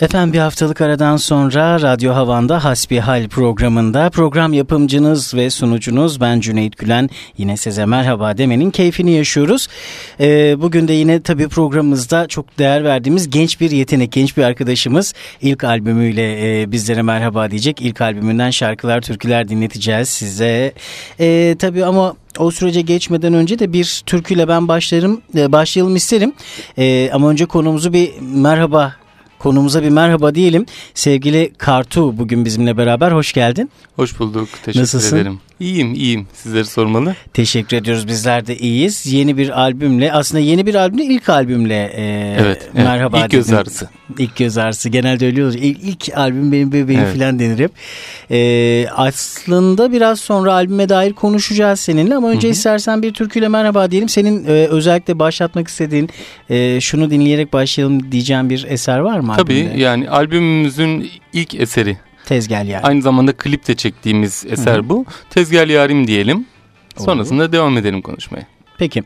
Efendim bir haftalık aradan sonra Radyo Havan'da Hasbihal programında program yapımcınız ve sunucunuz ben Cüneyt Gülen yine size merhaba demenin keyfini yaşıyoruz. Ee, bugün de yine tabii programımızda çok değer verdiğimiz genç bir yetenek, genç bir arkadaşımız ilk albümüyle e, bizlere merhaba diyecek. İlk albümünden şarkılar, türküler dinleteceğiz size. Ee, tabii ama o sürece geçmeden önce de bir türküyle ben başlarım, e, başlayalım isterim. Ee, ama önce konumuzu bir merhaba Konumuza bir merhaba diyelim. Sevgili Kartu bugün bizimle beraber. Hoş geldin. Hoş bulduk. Teşekkür Nasılsın? ederim. İyiyim, iyiyim. Sizleri sormalı. Teşekkür ediyoruz. Bizler de iyiyiz. Yeni bir albümle, aslında yeni bir albümle, ilk albümle e, evet, merhaba evet. İlk göz ağrısı. İlk göz ağrısı. Genelde öyle olur. İlk, ilk albüm benim bebeğim evet. falan denir hep. E, aslında biraz sonra albüme dair konuşacağız seninle ama önce Hı-hı. istersen bir türküyle merhaba diyelim. Senin e, özellikle başlatmak istediğin, e, şunu dinleyerek başlayalım diyeceğim bir eser var mı? Tabii albümde? yani albümümüzün ilk eseri Tezgel Yarim. Aynı zamanda klip de çektiğimiz eser Hı-hı. bu. Tezgel Yarim diyelim. Sonrasında Olur. devam edelim konuşmaya. Peki.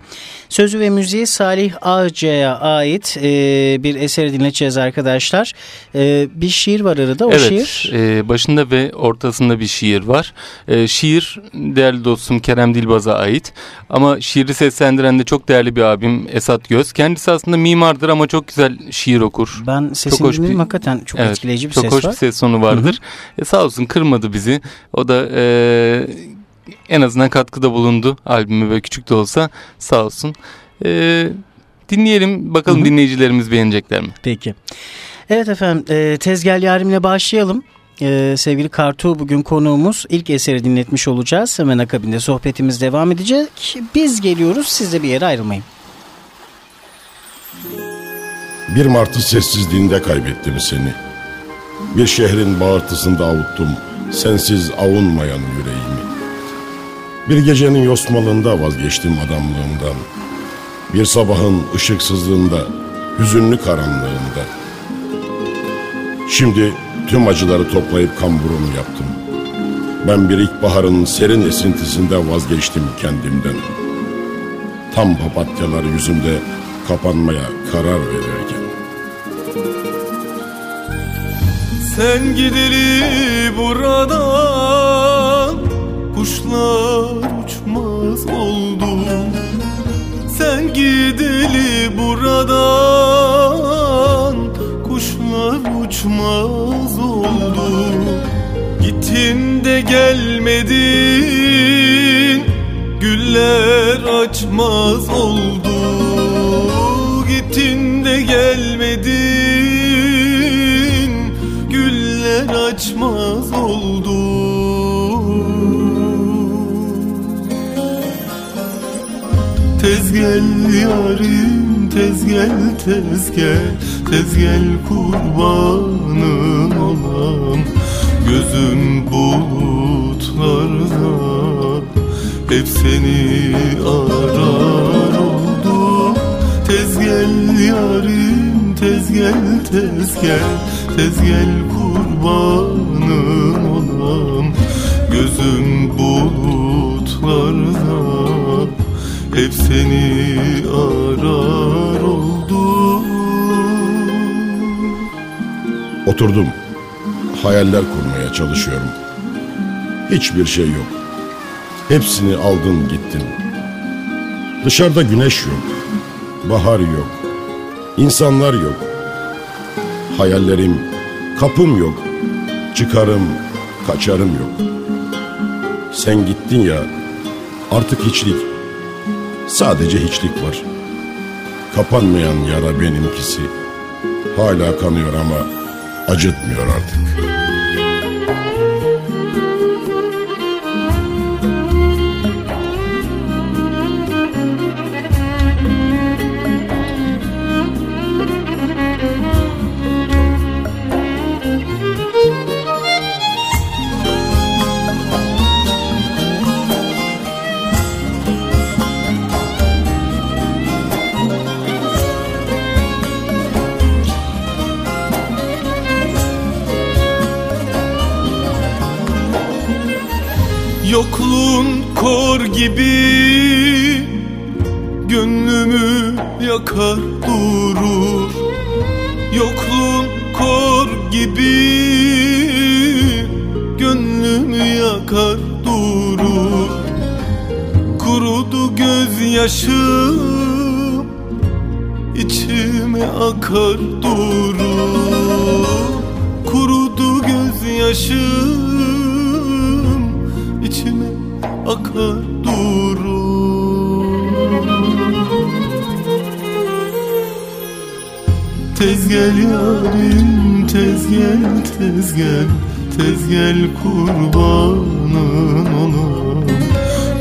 Sözü ve müziği Salih Ağca'ya ait e, bir eseri dinleteceğiz arkadaşlar. E, bir şiir var arada. O evet, şiir. E, başında ve ortasında bir şiir var. E, şiir değerli dostum Kerem Dilbaz'a ait. Ama şiiri seslendiren de çok değerli bir abim Esat Göz. Kendisi aslında mimardır ama çok güzel şiir okur. Ben sesini dinledim. Hakikaten çok evet, etkileyici bir ses var. Çok hoş bir ses sonu vardır. E, sağ olsun kırmadı bizi. O da... E, en azından katkıda bulundu albümü ve küçük de olsa sağ olsun. Ee, dinleyelim bakalım Hı-hı. dinleyicilerimiz beğenecekler mi? Peki. Evet efendim e, Tezgel Yarim'le başlayalım. Ee, sevgili Kartu bugün konuğumuz ilk eseri dinletmiş olacağız. Hemen akabinde sohbetimiz devam edecek. Biz geliyoruz siz de bir yere ayrılmayın. Bir martı sessizliğinde kaybettim seni. Bir şehrin bağırtısında avuttum sensiz avunmayan yüreğimi. Bir gecenin yosmalığında vazgeçtim adamlığımdan. Bir sabahın ışıksızlığında, hüzünlü karanlığında. Şimdi tüm acıları toplayıp kamburumu yaptım. Ben bir ilkbaharın serin esintisinde vazgeçtim kendimden. Tam papatyalar yüzümde kapanmaya karar verirken. Sen gideli buradan Kuşlar uçmaz oldu. Sen gideli buradan Kuşlar uçmaz oldu. Gittin de gelmedin Güller açmaz oldu. Gittin de gelmedin Güller açmaz oldu Tez gel yarim tez gel tez gel. Tez gel kurbanın olam. Gözüm bulutlarda Hep seni arar oldu. Tez gel yarim tez gel tez gel. Tez gel kurbanın olam. Gözüm bulutlarda hep seni arar oldum. Oturdum. Hayaller kurmaya çalışıyorum. Hiçbir şey yok. Hepsini aldın gittin Dışarıda güneş yok. Bahar yok. İnsanlar yok. Hayallerim Kapım yok. Çıkarım Kaçarım yok. Sen gittin ya Artık hiçlik Sadece hiçlik var. Kapanmayan yara benimkisi. Hala kanıyor ama acıtmıyor artık.'' Gibi Gönlümü yakar durur. Yokluğun kor gibi Gönlümü yakar durur. Kurudu gözyaşım içime akar durur. Kurudu gözyaşım Tez gel yarim tez gel tez gel. Tez gel kurbanın olam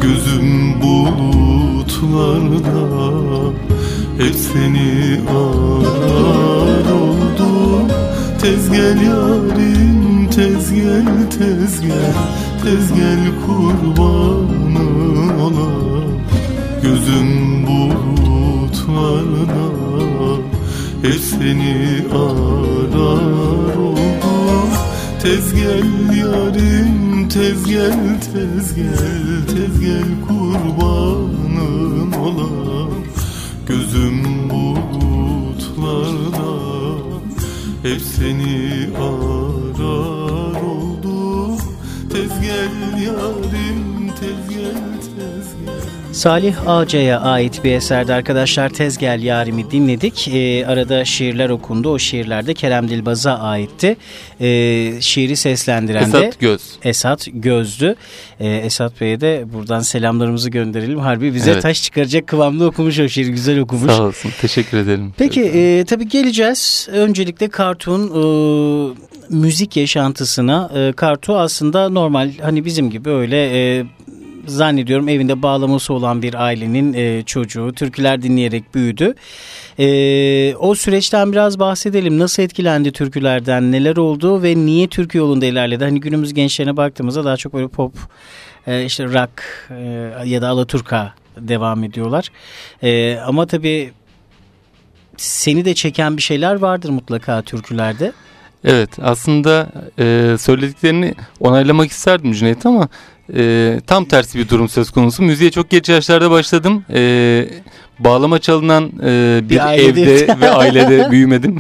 Gözüm bulutlarda Hep seni arar oldu Tez gel yarim tez gel tez gel. Tez gel kurbanın olam Gözüm Hep seni arar oldu Tez gel yarim tez gel tez gel kurbanım olam. Gözüm bulutlarda Hep seni arar oldu Tez gel yarim tez gel Salih Ağca'ya ait bir eserde arkadaşlar Tezgel Yarim'i dinledik. Ee, arada şiirler okundu. O şiirlerde Kerem Dilbaz'a aitti. Ee, şiiri seslendiren de Esat Göz. Esat Göz'dü. Ee, Esat Bey'e de buradan selamlarımızı gönderelim. Harbi bize Evet. taş çıkaracak kıvamda okumuş o şiir. Güzel okumuş. Sağ olsun. Teşekkür ederim. Peki e, tabii geleceğiz. Öncelikle Kartu'nun e, müzik yaşantısına. E, Kartu aslında normal hani bizim gibi öyle e, zannediyorum evinde bağlaması olan bir ailenin e, çocuğu. Türküler dinleyerek büyüdü. E, o süreçten biraz bahsedelim. Nasıl etkilendi türkülerden? Neler oldu ve niye türkü yolunda ilerledi? Hani günümüz gençlerine baktığımızda daha çok böyle pop, e, işte rock e, ya da alaturka devam ediyorlar. E, ama tabii seni de çeken bir şeyler vardır mutlaka türkülerde. Evet aslında e, söylediklerini onaylamak isterdim Cüneyt ama e, tam tersi bir durum söz konusu. Müziğe çok geç yaşlarda başladım. E, bağlama çalınan e, bir, Bir evde ve ailede büyümedim.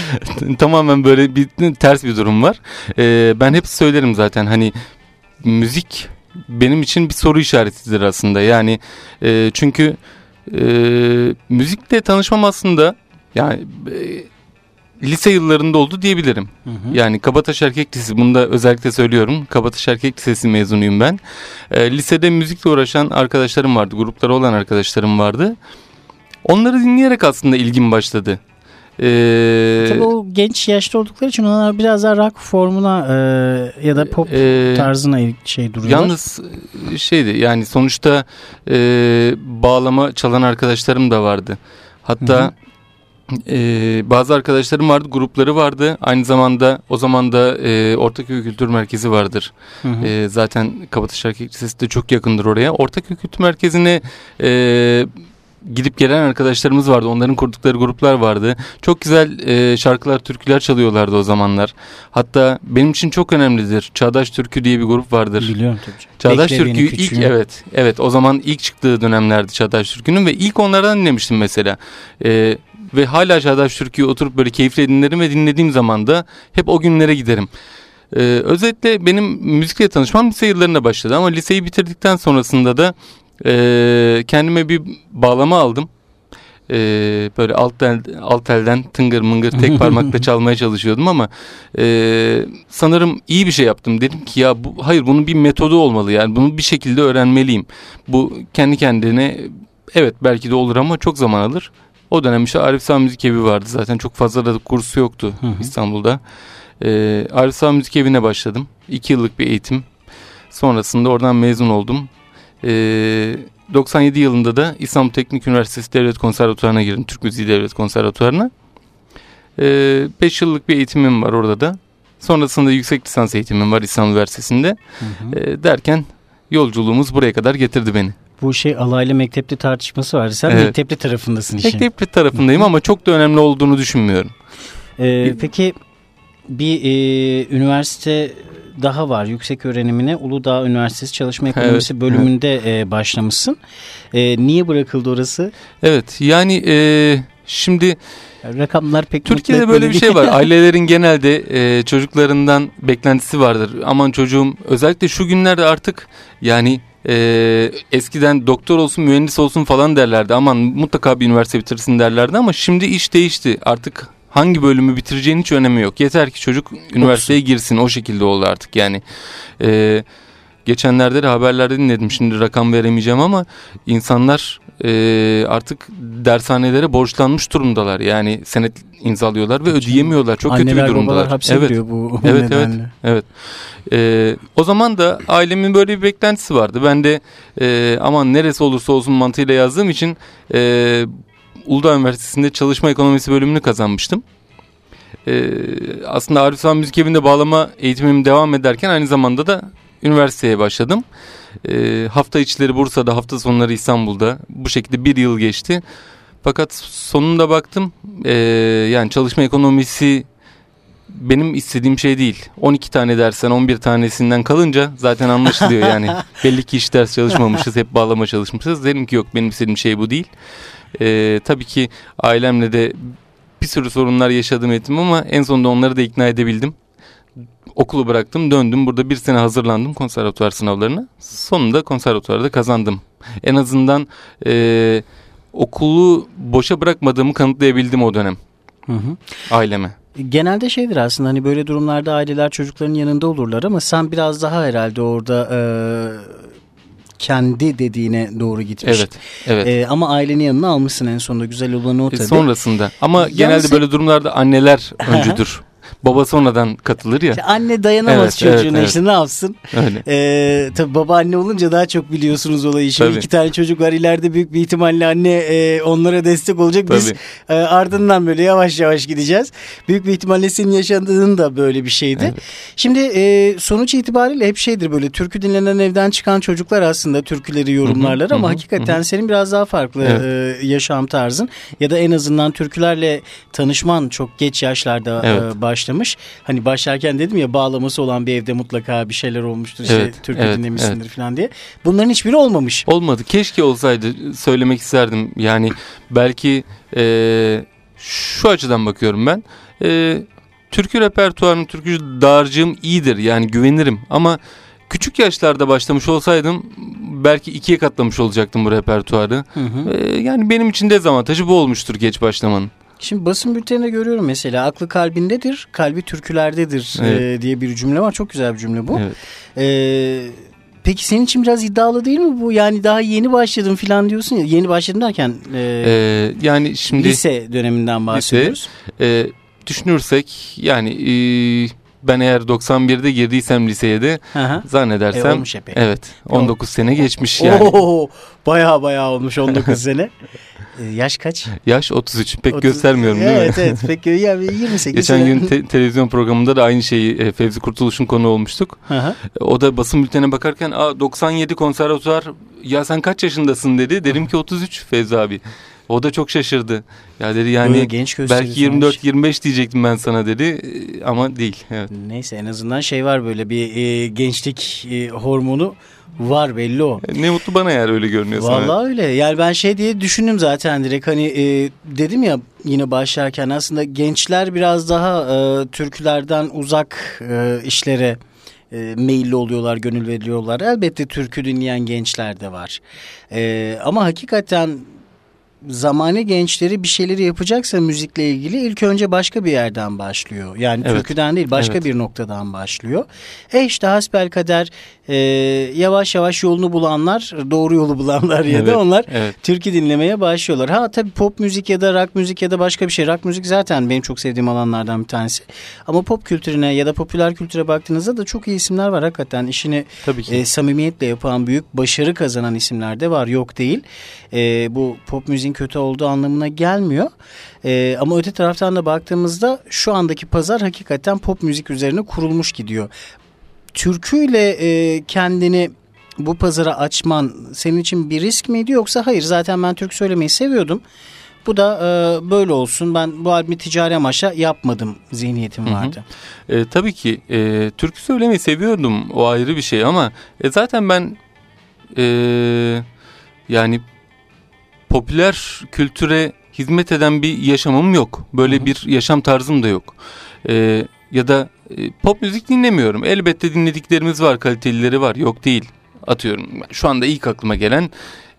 Tamamen böyle bir ters bir durum var. E, ben hep söylerim zaten hani müzik benim için bir soru işaretidir aslında. Yani e, çünkü e, müzikle tanışmam aslında yani e, lise yıllarında oldu diyebilirim. Yani Kabataş Erkek Lisesi bunu da özellikle söylüyorum. Kabataş Erkek Lisesi mezunuyum ben. E, lisede müzikle uğraşan arkadaşlarım vardı. Grupları olan arkadaşlarım vardı. Onları dinleyerek aslında ilgim başladı. E, Tabii o genç yaşta oldukları için onlar biraz daha rock formuna e, ya da pop e, tarzına şey duruyorlar. Yalnız e, şeydi yani sonuçta e, bağlama çalan arkadaşlarım da vardı. Hatta e, bazı arkadaşlarım vardı, grupları vardı. Aynı zamanda o zaman da e, Ortaköy Kültür Merkezi vardır. Hı hı. E, zaten Kabataş Erkek Lisesi de çok yakındır oraya. Ortaköy Kültür Merkezi'ne e, gidip gelen arkadaşlarımız vardı. Onların kurdukları gruplar vardı. Çok güzel e, şarkılar, türküler çalıyorlardı o zamanlar. Hatta benim için çok önemlidir. Çağdaş Türkü diye bir grup vardır. Biliyorum tabii. Çağdaş Bekle Türkü'yü ilk küçüğüm. evet evet o zaman ilk çıktığı dönemlerdi Çağdaş Türkü'nün ve ilk onlardan dinlemiştim mesela. Ee, ve hala Çağdaş Türkü'yü oturup böyle keyifle dinlerim ve dinlediğim zaman da hep o günlere giderim. Ee, özetle benim müzikle tanışmam lise yıllarında başladı ama liseyi bitirdikten sonrasında da e, kendime bir bağlama aldım. Ee, böyle alt, tel, alt elden tıngır mıngır tek parmakla çalmaya çalışıyordum ama e, sanırım iyi bir şey yaptım. Dedim ki ya bu, hayır bunun bir metodu olmalı yani bunu bir şekilde öğrenmeliyim. Bu kendi kendine evet belki de olur ama çok zaman alır. O dönem işte Arif Sağ Müzik Evi vardı zaten çok fazla da kursu yoktu Hı hı. İstanbul'da. Ee, Arif Sağ Müzik Evi'ne başladım. İki yıllık bir eğitim. Sonrasında oradan mezun oldum. Ee, 97 yılında da İstanbul Teknik Üniversitesi Devlet Konservatuvarı'na girdim. Türk Müziği Devlet Konservatuvarı'na. 5 yıllık bir eğitimim var orada da. Sonrasında yüksek lisans eğitimim var İstanbul Üniversitesi'nde. Hı hı. Ee, derken yolculuğumuz buraya kadar getirdi beni. Bu şey alaylı mektepli tartışması var. Sen Evet. mektepli tarafındasın işin. Mektepli tarafındayım ama çok da önemli olduğunu düşünmüyorum. Ee, peki bir e, üniversite daha var yüksek öğrenimine Uludağ Üniversitesi Çalışma Ekonomisi Evet, bölümünde e, başlamışsın. E, niye bırakıldı orası? Evet yani e, şimdi Rakamlar pek Türkiye'de böyle bir şey var. Ailelerin genelde e, çocuklarından beklentisi vardır. Aman çocuğum özellikle şu günlerde artık yani e, eskiden doktor olsun mühendis olsun falan derlerdi. Aman mutlaka bir üniversite bitirsin derlerdi ama şimdi iş değişti. Artık hangi bölümü bitireceğinin hiç önemi yok. Yeter ki çocuk üniversiteye girsin o şekilde oldu artık yani. E, geçenlerde de haberlerde dinledim şimdi rakam veremeyeceğim ama insanlar e, artık dershanelere borçlanmış durumdalar. Yani senet imzalıyorlar ve ödeyemiyorlar. Çok kötü bir Anneler durumdalar. babalar hapse evet. giriyor bu Evet evet nedenle. evet. Ee, o zaman da ailemin böyle bir beklentisi vardı. Ben de e, aman neresi olursa olsun mantığıyla yazdığım için e, Uludağ Üniversitesi'nde çalışma ekonomisi bölümünü kazanmıştım. E, aslında Arif Sağ Müzik Evi'nde bağlama eğitimim devam ederken aynı zamanda da üniversiteye başladım. E, hafta içleri Bursa'da, hafta sonları İstanbul'da. Bu şekilde bir yıl geçti. Fakat sonunda baktım e, yani çalışma ekonomisi benim istediğim şey değil. 12 tane dersten 11 tanesinden kalınca zaten anlaşılıyor yani. Belli ki hiç ders çalışmamışız, hep bağlama çalışmışız. Dedim ki yok benim istediğim şey bu değil. Ee, tabii ki ailemle de bir sürü sorunlar yaşadım ettim ama en sonunda onları da ikna edebildim. Okulu bıraktım, döndüm. Burada bir sene hazırlandım konservatuvar sınavlarına. Sonunda konservatuvarda kazandım. En azından e, okulu boşa bırakmadığımı kanıtlayabildim o dönem Hı hı. aileme. Genelde şeydir aslında hani böyle durumlarda aileler çocukların yanında olurlar ama sen biraz daha herhalde orada e, kendi dediğine doğru gitmiş. Evet, evet. E, ama ailenin yanına almışsın en sonunda güzel olanı o E, tabii. sonrasında. Ama Yalnız genelde böyle durumlarda anneler öncüdür. Baba sonradan katılır ya. İşte anne dayanamaz Evet, çocuğuna evet, işte ne yapsın? Öyle. Ee, tabii babaanne olunca daha çok biliyorsunuz olayı. Şimdi Tabii. iki tane çocuk var ileride büyük bir ihtimalle anne e, onlara destek olacak. Biz Tabii. e, ardından böyle yavaş yavaş gideceğiz. Büyük bir ihtimalle senin yaşadığın da böyle bir şeydi. Evet. Şimdi e, sonuç itibariyle hep şeydir böyle türkü dinlenen evden çıkan çocuklar aslında türküleri yorumlarlar Hı hı, ama hı hı, hakikaten senin biraz daha farklı Evet. e, yaşam tarzın ya da en azından türkülerle tanışman çok geç yaşlarda e, Evet. Başlamış. Hani başlarken dedim ya bağlaması olan bir evde mutlaka bir şeyler olmuştur işte Evet, türkü evet, dinlemişsindir falan diye. Bunların hiçbiri olmamış. Olmadı. Keşke olsaydı söylemek isterdim. Yani belki e, şu açıdan bakıyorum ben. E, türkü repertuarının, türkü dağarcığım iyidir. Yani güvenirim. Ama küçük yaşlarda başlamış olsaydım belki ikiye katlamış olacaktım bu repertuarı. Hı hı. E, yani benim için dezavantajı bu olmuştur geç başlamanın. Şimdi basın bülteninde görüyorum mesela aklı kalbindedir, kalbi türkülerdedir Evet. e, diye bir cümle var. Çok güzel bir cümle bu. Evet. E, peki senin için biraz iddialı değil mi bu? Yani daha yeni başladım falan diyorsun ya. Yeni başladım derken e, E, yani şimdi lise döneminden bahsediyoruz. e, düşünürsek yani e, ben eğer 91'de girdiysem liseye de Hı hı. E, zannedersem olmuş epey. evet 19 sene geçmiş yani. Oo, bayağı bayağı olmuş 19 sene. E, yaş kaç? Yaş 33 pek 30 göstermiyorum değil evet, mi? Evet Peki ya 28 Geçen gün te- televizyon programında da aynı şeyi e, Fevzi Kurtuluş'un konu olmuştuk. E, O da basın bültenine bakarken Aa, 97 konservatuvar ya sen kaç yaşındasın dedi. Dedim ki 33 Fevzi abi. O da çok şaşırdı. Ya dedi yani Böyle genç belki abi. 24-25 diyecektim ben sana dedi. E, Ama değil. Evet. Neyse en azından şey var böyle bir e, gençlik e, hormonu var belli o. E, Ne mutlu bana eğer öyle görünüyorsa. Vallahi öyle. Yani ben şey diye düşündüm zaten direkt hani e, dedim ya yine başlarken aslında gençler biraz daha e, türkülerden uzak e, işlere e, meyilli oluyorlar, gönül veriyorlar. Elbette türkü dinleyen gençler de var. E, ama hakikaten zamane gençleri bir şeyleri yapacaksa müzikle ilgili ilk önce başka bir yerden başlıyor. Yani Evet. türküden değil başka Evet. bir noktadan başlıyor. E işte hasbelkader e, yavaş yavaş yolunu bulanlar doğru yolu bulanlar ya da Evet, onlar evet. türkü dinlemeye başlıyorlar. Ha tabii pop müzik ya da rock müzik ya da başka bir şey. Rock müzik zaten benim çok sevdiğim alanlardan bir tanesi. Ama pop kültürüne ya da popüler kültüre baktığınızda da çok iyi isimler var hakikaten. işini Tabii ki. e, samimiyetle yapan büyük başarı kazanan isimler de var yok değil. E, bu pop müziğin kötü olduğu anlamına gelmiyor. E, ama öte taraftan da baktığımızda şu andaki pazar hakikaten pop müzik üzerine kurulmuş gidiyor. Türküyle e, kendini bu pazara açman senin için bir risk miydi yoksa hayır zaten ben türkü söylemeyi seviyordum. Bu da e, böyle olsun. Ben bu albümü ticari amaçla yapmadım zihniyetim Hı hı. vardı. E, tabii ki e, türkü söylemeyi seviyordum o ayrı bir şey ama e, zaten ben e, yani popüler kültüre hizmet eden bir yaşamım yok. Böyle Hı hı. bir yaşam tarzım da yok. E, ya da e, pop müzik dinlemiyorum. Elbette dinlediklerimiz var, kalitelileri var. Yok değil. Atıyorum. Şu anda ilk aklıma gelen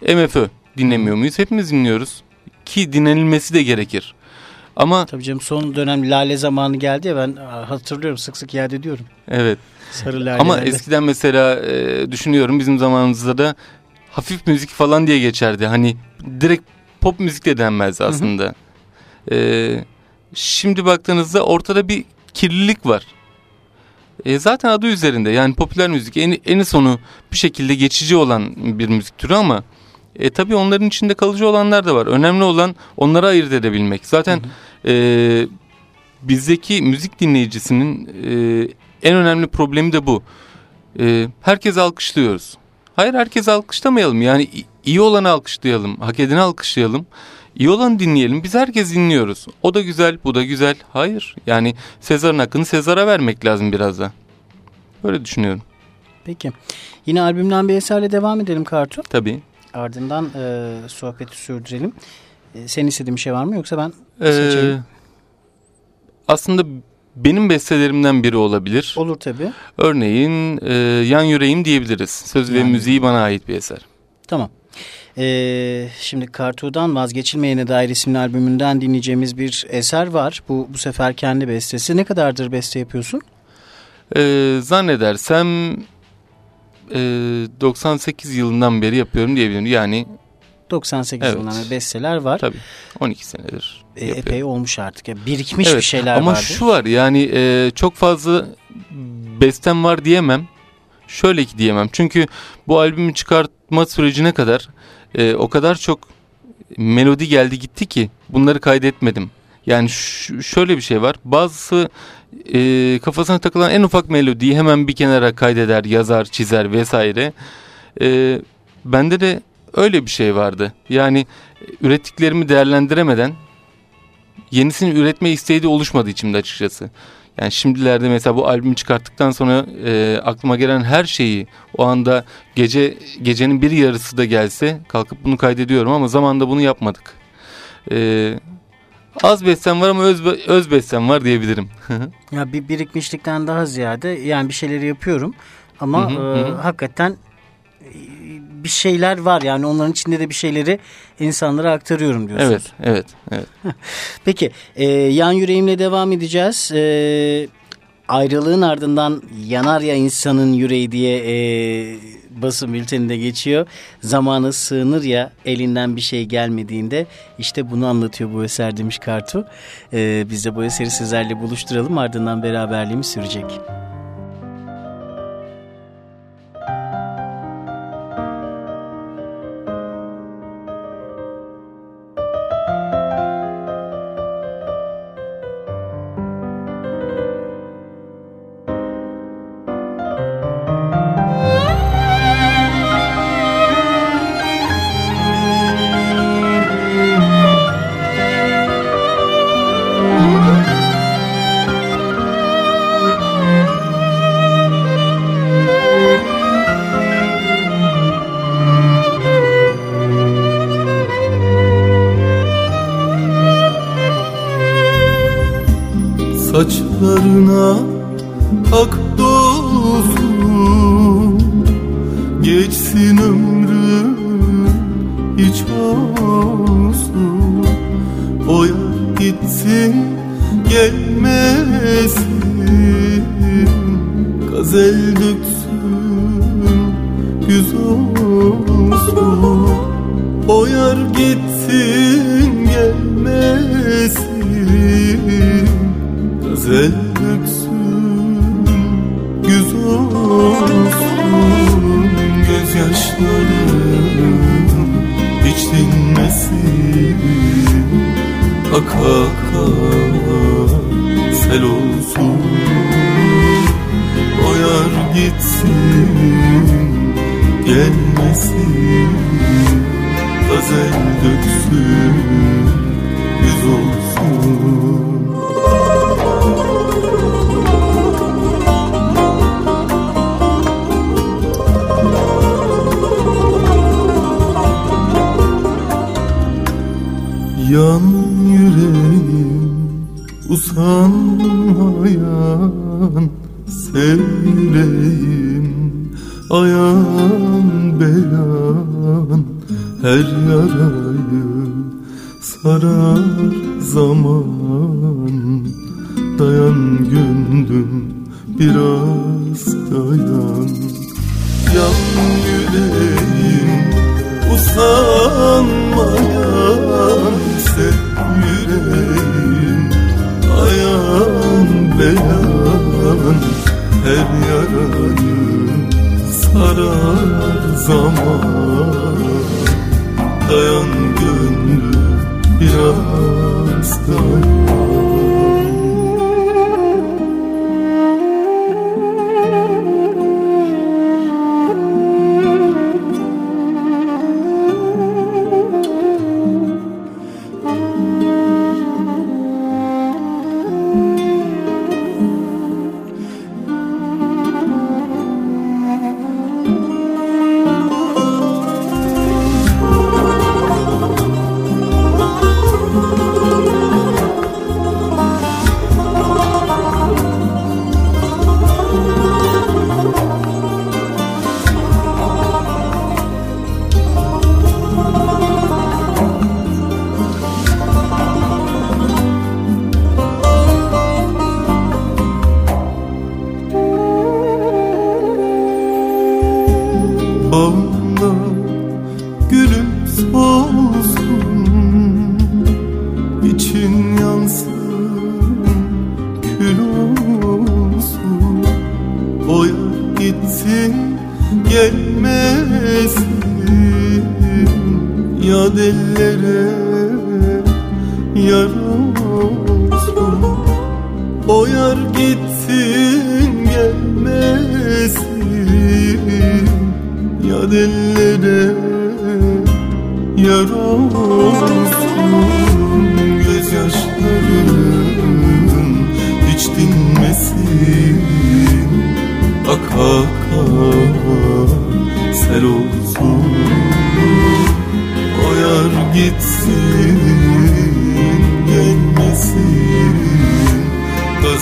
MFÖ dinlemiyor muyuz? Hepimiz dinliyoruz. Ki dinlenilmesi de gerekir. Ama Tabii canım son dönem lale zamanı geldi ya ben hatırlıyorum sık sık yad ediyorum. evet Sarı lale. Ama eskiden mesela e, düşünüyorum bizim zamanımızda da hafif müzik falan diye geçerdi. Hani direkt pop müzik de denmezdi aslında. E, şimdi baktığınızda ortada bir kirlilik var. E, zaten adı üzerinde yani popüler müzik en, en sonu bir şekilde geçici olan bir müzik türü ama e, tabii onların içinde kalıcı olanlar da var. Önemli olan onları ayırt edebilmek. Zaten e, bizdeki müzik dinleyicisinin e, en önemli problemi de bu. E, herkes alkışlıyoruz. Hayır herkes alkışlamayalım. Yani iyi olanı alkışlayalım. Hak edeni alkışlayalım. İyi olanı dinleyelim. Biz herkes dinliyoruz. O da güzel, bu da güzel. Hayır. Yani Sezar'ın hakkını Sezar'a vermek lazım biraz da. Böyle düşünüyorum. Peki. Yine albümden bir eserle devam edelim Kartu. Tabii. Ardından e, sohbeti sürdürelim. E, senin istediğin bir şey var mı yoksa ben Ee, seçeyim? aslında benim bestelerimden biri olabilir. Olur tabii. Örneğin e, Yan Yüreğim diyebiliriz. Söz ve Yan müziği bana ait bir eser. Tamam. Ee, şimdi Kartu'dan Vazgeçilmeyene dair isimli albümünden dinleyeceğimiz bir eser var. Bu bu sefer kendi bestesi. Ne kadardır beste yapıyorsun? Ee, zannedersem e, 98 yılından beri yapıyorum diyebilirim. Yani 98 Evet. yılından besteler var. tabii 12 senedir yapıyorum. epey olmuş artık. Ya, birikmiş Evet, bir şeyler Ama vardı. şu var yani e, çok fazla bestem var diyemem. Şöyle ki diyemem. Çünkü bu albümü çıkartma sürecine kadar e, o kadar çok melodi geldi gitti ki bunları kaydetmedim. Yani şöyle bir şey var. Bazısı e, kafasına takılan en ufak melodiyi hemen bir kenara kaydeder, yazar, çizer vesaire. E, bende de öyle bir şey vardı. Yani e, ürettiklerimi değerlendiremeden yenisini üretme isteği de oluşmadı içimde açıkçası. Yani şimdilerde mesela bu albümü çıkarttıktan sonra e, aklıma gelen her şeyi o anda gece gecenin bir yarısı da gelse kalkıp bunu kaydediyorum ama zamanda bunu yapmadık. E, az bestem var ama öz, öz bestem var diyebilirim. Ya bir birikmişlikten daha ziyade yani bir şeyleri yapıyorum ama Hı hı, e, hı hakikaten e, bir şeyler var yani onların içinde de bir şeyleri insanlara aktarıyorum diyorsunuz. evet, evet, evet. Peki e, yan yüreğimle devam edeceğiz. E, ayrılığın ardından yanar ya insanın yüreği diye e, basın bülteninde geçiyor. Zamanı sığınır ya elinden bir şey gelmediğinde işte bunu anlatıyor bu eser demiş Kartu. E, biz de bu eseri sizlerle buluşturalım ardından beraberliğimiz sürecek. Saçlarına ak dolsun Geçsin ömrüm hiç olsun. O gitsin gelmesin. Gazel döksün güz olsun. O gitsin Aka aka sel olsun O gitsin gelmesin. Gazel döksün sarar zaman Dayan gönlüm biraz dayan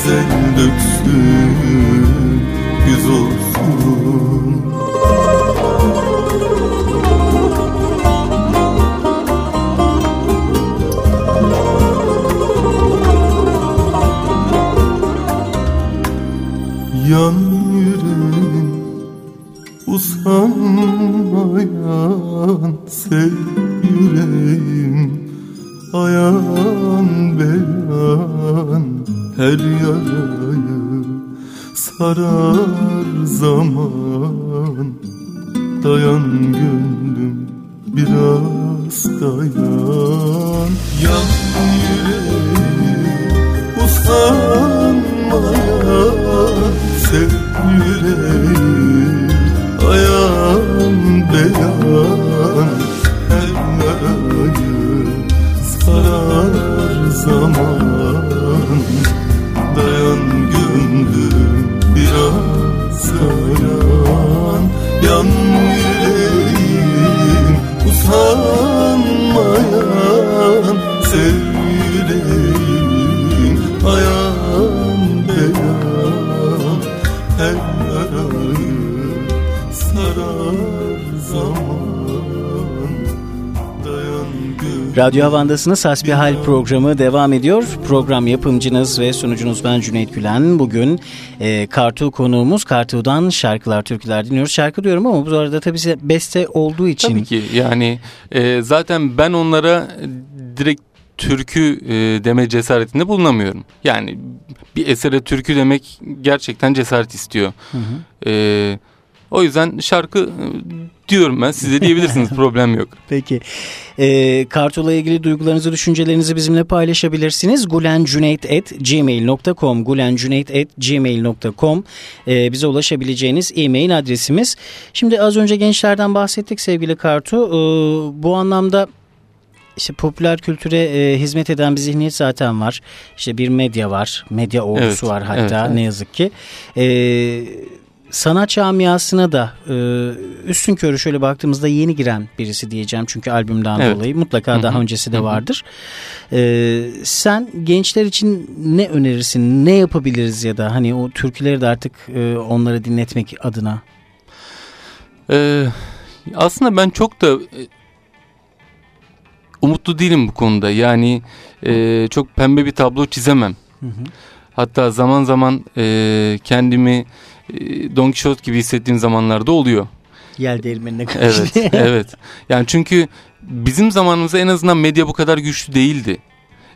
Gazel Radyo Havandasınız Hasbihal programı devam ediyor. Program yapımcınız ve sunucunuz ben Cüneyt Gülen. Bugün e, Kartu konuğumuz. Kartu'dan şarkılar, türküler dinliyoruz. Şarkı diyorum ama bu arada tabii beste olduğu için. Tabii ki yani e, zaten ben onlara direkt türkü e, deme cesaretinde bulunamıyorum. Yani bir esere türkü demek gerçekten cesaret istiyor. E, o yüzden şarkı diyorum ben size diyebilirsiniz problem yok. Peki. E, Kartu'la ilgili duygularınızı, düşüncelerinizi bizimle paylaşabilirsiniz. gulencuneyt.gmail.com gulencuneyt.gmail.com e, bize ulaşabileceğiniz e-mail adresimiz. Şimdi az önce gençlerden bahsettik sevgili Kartu. E, bu anlamda işte popüler kültüre e, hizmet eden bir zihniyet zaten var. İşte bir medya var. Medya ordusu Evet, var hatta evet. ne yazık ki. E, sanat camiasına da e, üstün körü şöyle baktığımızda yeni giren birisi diyeceğim. Çünkü albümden Evet. dolayı mutlaka Hı hı. daha öncesi de Hı hı. vardır. E, sen gençler için ne önerirsin? Ne yapabiliriz ya da hani o türküleri de artık e, onları dinletmek adına? Ee, aslında ben çok da e, umutlu değilim bu konuda. Yani e, çok pembe bir tablo çizemem. Hatta zaman zaman e, kendimi Don Quixote gibi hissettiğim zamanlarda oluyor. Yel değirmenine karşı. Evet, evet. Yani çünkü bizim zamanımızda en azından medya bu kadar güçlü değildi.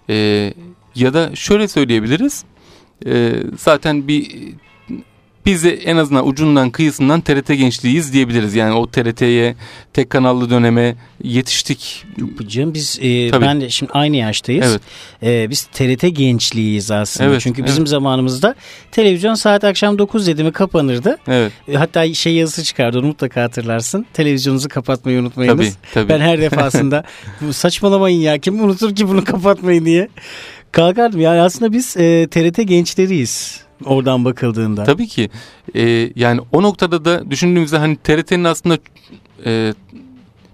Ee, ya da şöyle söyleyebiliriz. Ee, zaten bir biz de en azından ucundan kıyısından TRT gençliğiyiz diyebiliriz. Yani o TRT'ye tek kanallı döneme yetiştik. Canım biz e, Tabii. ben de şimdi aynı yaştayız. Evet. E, biz TRT gençliğiyiz aslında. Evet, Çünkü evet. bizim zamanımızda televizyon saat akşam 9 dedi mi kapanırdı. Evet. E, hatta şey yazısı çıkardı onu mutlaka hatırlarsın. Televizyonunuzu kapatmayı unutmayınız. Tabii, tabii. Ben her defasında "Bu saçmalamayın ya kim unutur ki bunu kapatmayın diye kalkardım. Yani aslında biz e, TRT gençleriyiz oradan bakıldığında. Tabii ki. Ee, yani o noktada da düşündüğümüzde hani TRT'nin aslında e,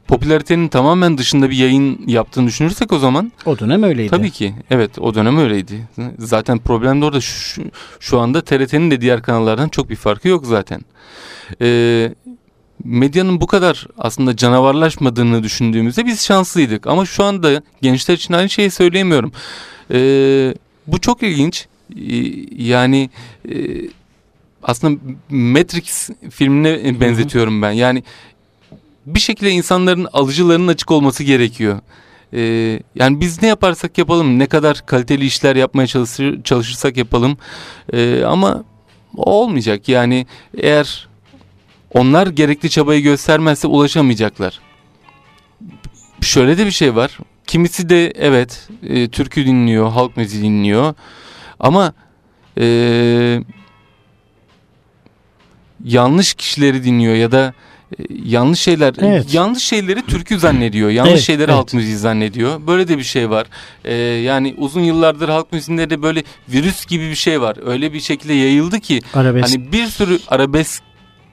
popülaritenin tamamen dışında bir yayın yaptığını düşünürsek o zaman O dönem öyleydi. Tabii ki. Evet o dönem öyleydi. Zaten problem de orada şu, şu anda TRT'nin de diğer kanallardan çok bir farkı yok zaten. Ee, medyanın bu kadar aslında canavarlaşmadığını düşündüğümüzde biz şanslıydık. Ama şu anda gençler için aynı şeyi söyleyemiyorum. Ee, bu çok ilginç. Ee, yani e, aslında Matrix filmine benzetiyorum ben. Yani bir şekilde insanların alıcılarının açık olması gerekiyor. Ee, yani biz ne yaparsak yapalım, ne kadar kaliteli işler yapmaya çalışır, çalışırsak yapalım. Ee, ama olmayacak. Yani eğer onlar gerekli çabayı göstermezse ulaşamayacaklar. Şöyle de bir şey var. Kimisi de evet e, türkü dinliyor, halk müziği dinliyor. Ama e, yanlış kişileri dinliyor ya da e, yanlış şeyler Evet. yanlış şeyleri türkü zannediyor. Yanlış Evet, şeyleri evet. halk müziği zannediyor. Böyle de bir şey var. E, yani uzun yıllardır halk müziğinde de böyle virüs gibi bir şey var. Öyle bir şekilde yayıldı ki Arabesk. hani bir sürü arabesk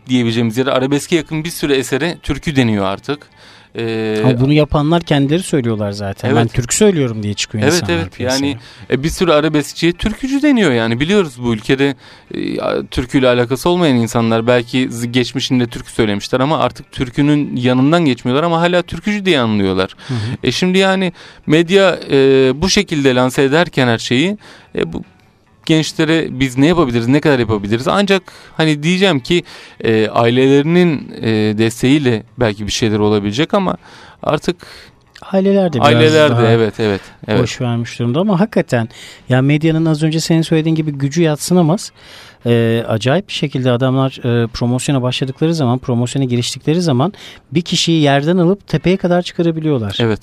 diyebileceğimiz ya da arabeske yakın bir sürü esere türkü deniyor artık. E, Ama bunu yapanlar kendileri söylüyorlar zaten. Evet. Ben Türk söylüyorum diye çıkıyor Evet insanlar evet piyasaya. yani e, bir sürü arabeskçiye türkücü deniyor yani biliyoruz bu ülkede e, türküyle alakası olmayan insanlar belki geçmişinde türkü söylemişler ama artık türkünün yanından geçmiyorlar ama hala türkücü diye anlıyorlar. E şimdi yani medya e, bu şekilde lanse ederken her şeyi e, bu gençlere biz ne yapabiliriz, ne kadar yapabiliriz? Ancak hani diyeceğim ki e, ailelerinin e, desteğiyle belki bir şeyler olabilecek ama artık Aileler de biraz aileler de evet evet evet. boş vermiş durumda ama hakikaten ya medyanın az önce senin söylediğin gibi gücü yatsınamaz. Ee, acayip bir şekilde adamlar e, promosyona başladıkları zaman, promosyona giriştikleri zaman bir kişiyi yerden alıp tepeye kadar çıkarabiliyorlar. Evet.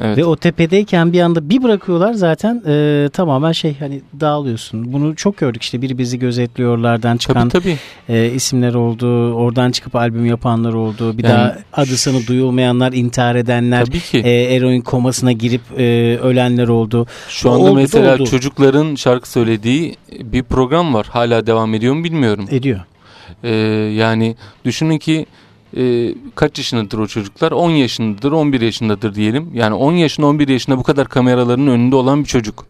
Evet. Ve o tepedeyken bir anda bir bırakıyorlar zaten e, tamamen şey hani dağılıyorsun. Bunu çok gördük işte biri bizi gözetliyorlardan çıkan tabii tabii. e, isimler oldu. Oradan çıkıp albüm yapanlar oldu. Bir Yani- daha adı sanı duyulmayanlar, intihar edenler, Tabii ki. e, eroin komasına girip e, ölenler oldu. Şu anda oldu mesela oldu. çocukların şarkı söylediği bir program var. Hala devam ediyor mu bilmiyorum. Ediyor. Ee, yani düşünün ki e, kaç yaşındadır o çocuklar? 10 yaşındadır, 11 yaşındadır diyelim. Yani 10 yaşında, 11 yaşında bu kadar kameraların önünde olan bir çocuk.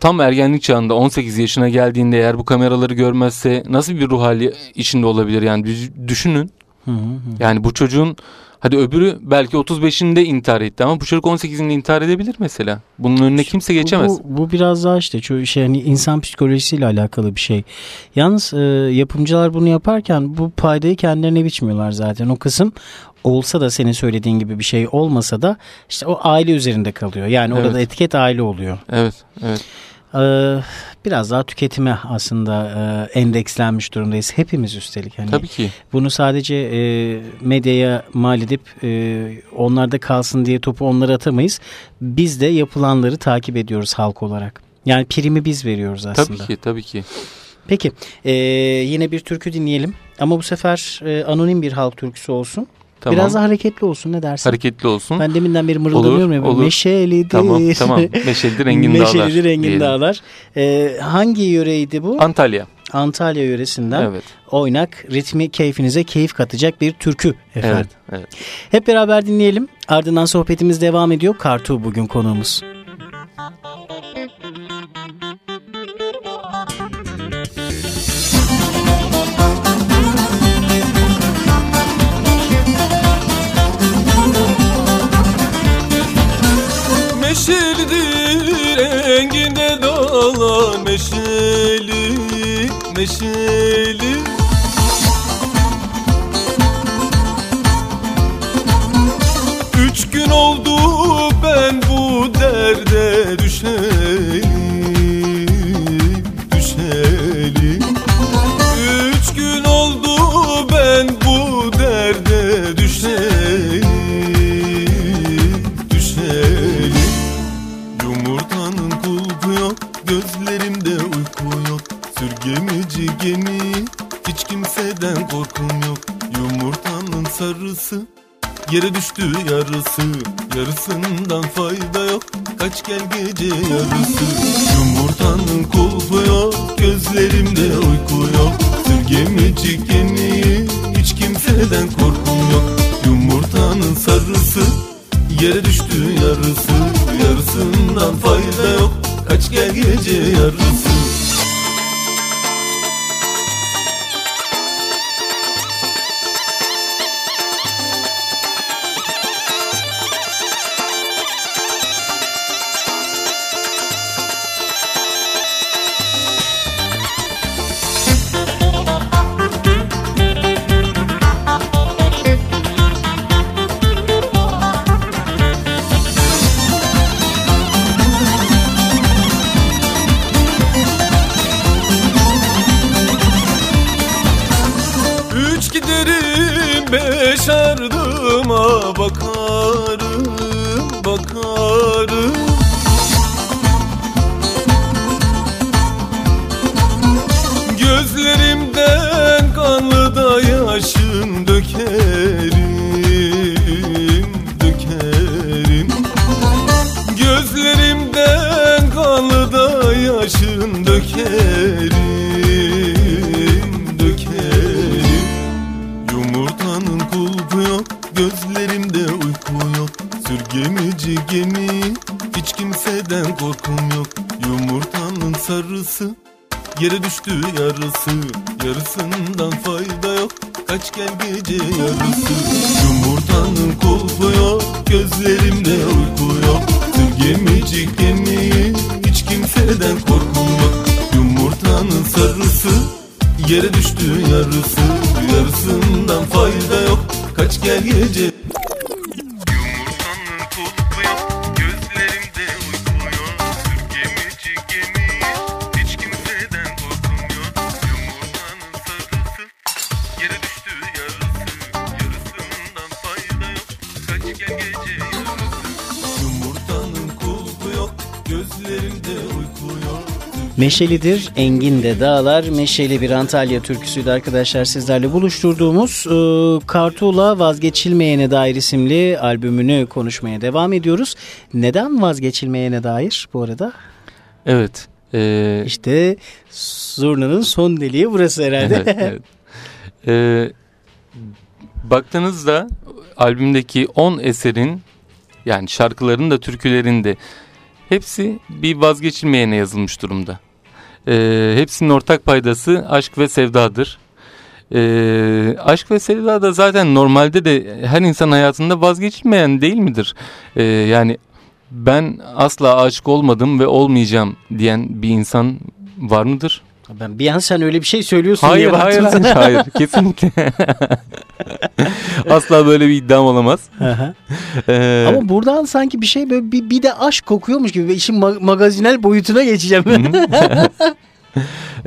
Tam ergenlik çağında 18 yaşına geldiğinde eğer bu kameraları görmezse nasıl bir ruh hali içinde olabilir? Yani düş- düşünün. Hı hı hı. Yani bu çocuğun hadi öbürü belki 35'inde intihar etti ama bu çocuk 18'inde intihar edebilir mesela. Bunun önüne kimse geçemez. Bu, bu, bu biraz daha işte şey hani insan psikolojisiyle alakalı bir şey. Yalnız e, yapımcılar bunu yaparken bu paydayı kendilerine biçmiyorlar zaten. O kısım olsa da senin söylediğin gibi bir şey olmasa da işte o aile üzerinde kalıyor. Yani orada Evet. etiket aile oluyor. Evet, evet. Ee, biraz daha tüketime aslında e, endekslenmiş durumdayız. Hepimiz üstelik. Hani Tabii ki. Bunu sadece e, medyaya mal edip e, onlarda kalsın diye topu onlara atamayız. Biz de yapılanları takip ediyoruz halk olarak. Yani primi biz veriyoruz aslında. Tabii ki, tabii ki. Peki e, yine bir türkü dinleyelim. Ama bu sefer e, anonim bir halk türküsü olsun. Tamam. Biraz da hareketli olsun ne dersin? Hareketli olsun. Ben deminden beri mırıldanıyorum ya. olur. Meşelidir. Tamam tamam. Meşelidir Engin Dağlar. Meşelidir Engin diyelim. Dağlar. Ee, hangi yöreydi bu? Antalya. Antalya yöresinden. Evet. Oynak, ritmi keyfinize keyif katacak bir türkü efendim. Evet. evet. Hep beraber dinleyelim. Ardından sohbetimiz devam ediyor. Kartu bugün konuğumuz. Meşeli, meşeli düştü yarısı. Yarısından fayda yok. Kaç gel gece yarısı Yere düştü yarısı Meşelidir, Engin de Dağlar, Meşeli bir Antalya türküsüydü arkadaşlar sizlerle buluşturduğumuz e, Kartuğla Vazgeçilmeyene Dair isimli albümünü konuşmaya devam ediyoruz. Neden vazgeçilmeyene dair bu arada? Evet. Ee, İşte zurnanın son deliği burası herhalde. evet, evet. Ee, baktığınızda albümdeki 10 eserin yani şarkıların da türkülerin de hepsi bir vazgeçilmeyene yazılmış durumda. Ee, hepsinin ortak paydası aşk ve sevdadır. Ee, aşk ve sevda da zaten normalde de her insan hayatında vazgeçilmeyen değil midir? Ee, yani ben asla aşık olmadım ve olmayacağım diyen bir insan var mıdır? Ben bir an sen öyle bir şey söylüyorsun Hayır diye hayır hayır, hayır kesinlikle. Asla böyle bir iddiam olamaz. Ee, Ama buradan sanki bir şey böyle bir, bir de aşk kokuyormuş gibi işin ma- magazinel boyutuna geçeceğim.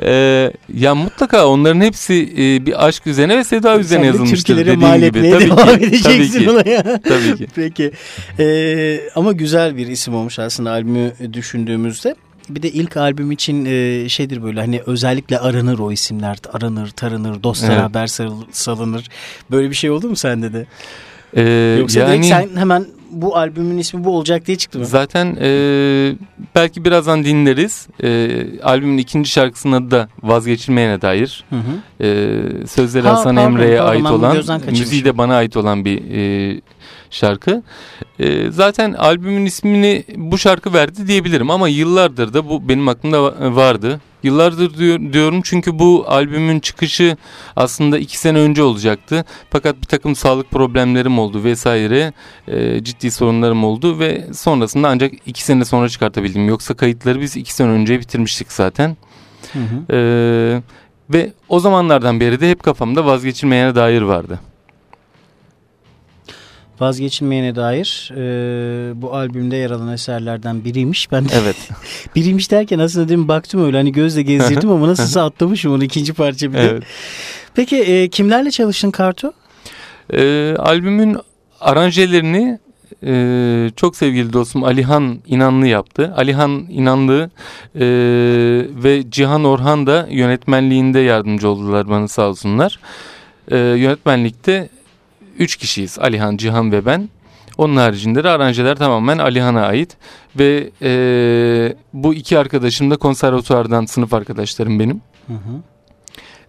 e, ya mutlaka onların hepsi e, bir aşk üzerine ve sevda üzerine Sen yazılmıştır dediğim mal gibi. Tabii devam ki, edeceksin tabii ki, ona ya. tabii ki. Peki. Ee, ama güzel bir isim olmuş aslında albümü düşündüğümüzde. Bir de ilk albüm için e, şeydir böyle hani özellikle aranır o isimler. Aranır, taranır, dostlara Evet. haber salınır. Böyle bir şey oldu mu sende de? Ee, Yoksa yani direkt sen hemen bu albümün ismi bu olacak diye çıktı mı? zaten e, belki birazdan dinleriz. E, albümün ikinci şarkısının adı da Vazgeçilmeyene dair. Hı hı. E, sözleri Ha, Hasan Emre'ye ait olan, müziği de bana ait olan bir e, şarkı. E, zaten albümün ismini bu şarkı verdi diyebilirim ama yıllardır da bu benim aklımda va- vardı. Yıllardır diyor- diyorum çünkü bu albümün çıkışı aslında iki sene önce olacaktı. Fakat bir takım sağlık problemlerim oldu vesaire. E, ciddi sorunlarım oldu ve sonrasında ancak iki sene sonra çıkartabildim. Yoksa kayıtları biz iki sene önce bitirmiştik zaten. Hı hı. Ee, ve o zamanlardan beri de hep kafamda vazgeçilmeyene dair vardı. Vazgeçilmeyene dair e, bu albümde yer alan eserlerden biriymiş. Ben de Evet. biriymiş derken aslında demin baktım öyle hani gözle gezdirdim ama nasılsa atlamışım onu ikinci parça bir de. evet. Peki e, kimlerle çalıştın Kartu? Ee, albümün aranjelerini e, çok sevgili dostum Alihan İnanlı yaptı. Alihan İnanlı e, ve Cihan Orhan da yönetmenliğinde yardımcı oldular bana sağ olsunlar. E, yönetmenlikte üç kişiyiz. Alihan, Cihan ve ben. Onun haricinde de aranjeler tamamen Alihan'a ait. Ve e, bu iki arkadaşım da konservatuvardan sınıf arkadaşlarım benim. Hı hı.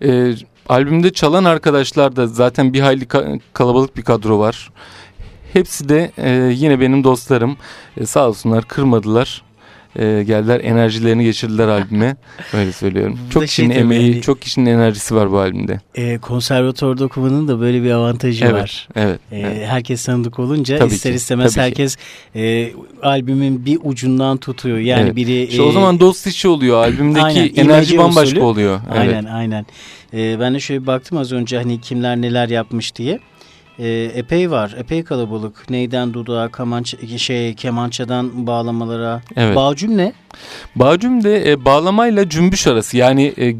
E, albümde çalan arkadaşlar da zaten bir hayli ka- kalabalık bir kadro var. Hepsi de e, yine benim dostlarım. E, sağ olsunlar kırmadılar. E, geldiler enerjilerini geçirdiler albüme. Öyle söylüyorum. Çok da kişinin şey emeği, hani- çok kişinin enerjisi var bu albümde. E, konservatuorda okumanın da böyle bir avantajı Evet, var. evet. E, evet. Herkes tanıdık olunca Tabii ister ki, istemez ki. herkes e, albümün bir ucundan tutuyor. Yani Evet. biri İşte e, o zaman dost işi oluyor. Albümdeki Aynen, enerji bambaşka usulü. oluyor. Evet. Aynen aynen. E, ben de şöyle baktım az önce hani kimler neler yapmış diye. E, epey var. Epey kalabalık. Neyden dudağa, kamanç şey kemançadan bağlamalara. Evet. Bağcüm ne? Bağcüm de e, bağlamayla cümbüş arası yani e,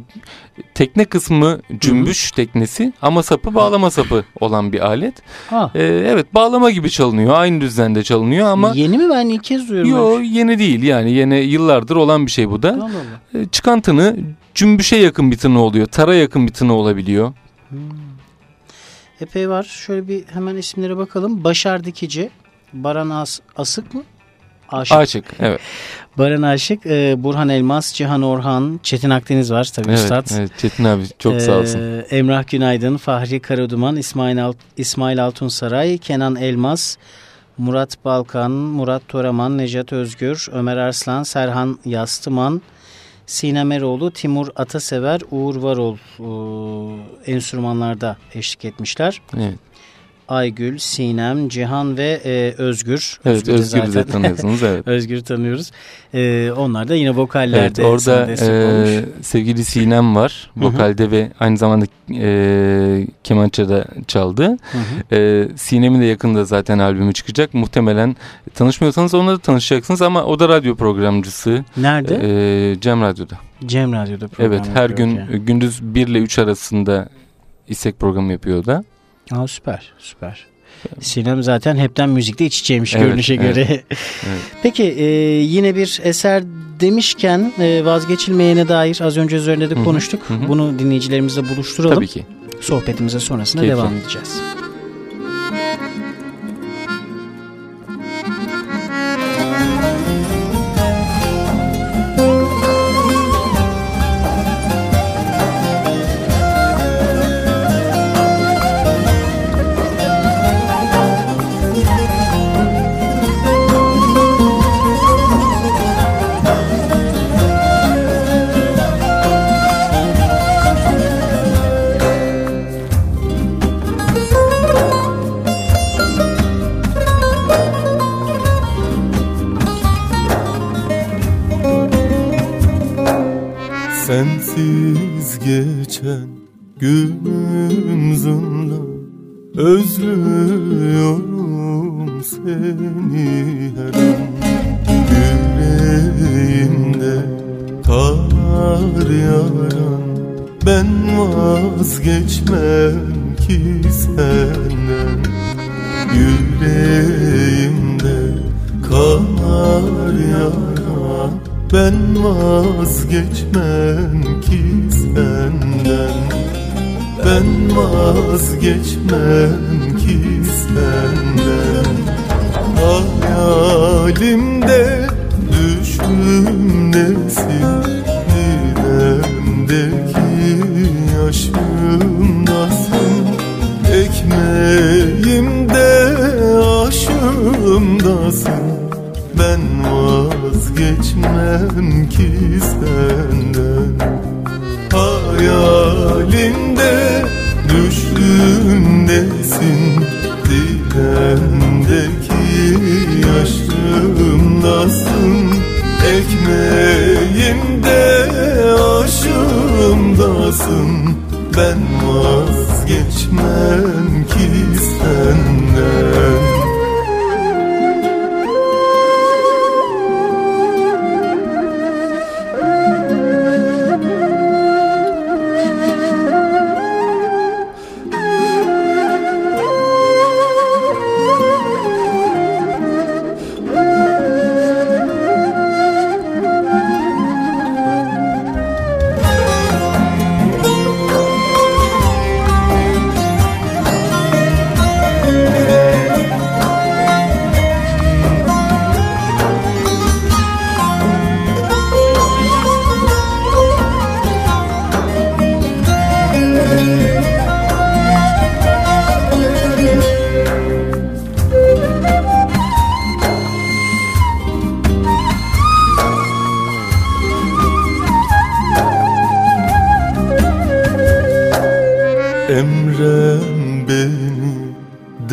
tekne kısmı cümbüş teknesi ama sapı bağlama sapı olan bir alet. Ha. E, evet bağlama gibi çalınıyor aynı düzende çalınıyor ama Yeni mi ben ilk kez duyuyorum. yo böyle bir şey. yeni değil yani yeni yıllardır olan bir şey bu da. Allah Allah. E, çıkan tını cümbüşe yakın bir tını oluyor tara yakın bir tını olabiliyor. Epey var. Şöyle bir hemen isimlere bakalım. Başar Dikici, Baran As Asık mı? Aşık. Açık evet. Baran Aşık, e, Burhan Elmas, Cihan Orhan, Çetin Akdeniz var tabii Evet, üstad. evet Çetin abi çok sağ olsun. Emrah Günaydın, Fahri Karaduman, İsmail, Alt, İsmail Altunsaray, Kenan Elmas, Murat Balkan, Murat Toraman, Necat Özgür, Ömer Arslan, Serhan Yastıman, Sinem Eroğlu, Timur Atasever, Uğur Varol e, enstrümanlarda eşlik etmişler. Evet, Aygül, Sinem, Cihan ve e, Özgür. evet Özgür'ü Özgür'ü de tanıyorsunuz evet. Özgür'ü tanıyoruz. E, onlar da yine vokallerde Evet, orada e, sevgili Sinem var Hı hı. vokalde ve aynı zamanda e, kemançada çaldı. Hı hı. E, Sinem'in de yakında zaten albümü çıkacak. Muhtemelen tanışmıyorsanız onunla da tanışacaksınız ama o da radyo programcısı. Nerede? E, Cem Radyo'da. Cem Radyo'da program Evet her gün okey. gündüz 1 ile 3 arasında istek programı yapıyor da. Aa, süper süper. Sinem zaten hepten müzikte iç içeymiş Evet, görünüşe evet, göre. evet. Peki e, yine bir eser demişken e, vazgeçilmeyene dair az önce üzerinde de hı, konuştuk. hı hı. Bunu dinleyicilerimizle buluşturalım. Tabii ki. Sohbetimize sonrasında Keyifli. devam edeceğiz. Geçen günüm zınla Özlüyorum seni her an. Yüreğimde kar yaran Ben vazgeçmem ki senden. Yüreğimde kar yaran Ben vazgeçmem ki senden. Ben vazgeçmem ki senden. Hayalimde düşümdesin Dilemdeki yaşımdasın Ekmeğimde aşımdasın vazgeçmem ki senden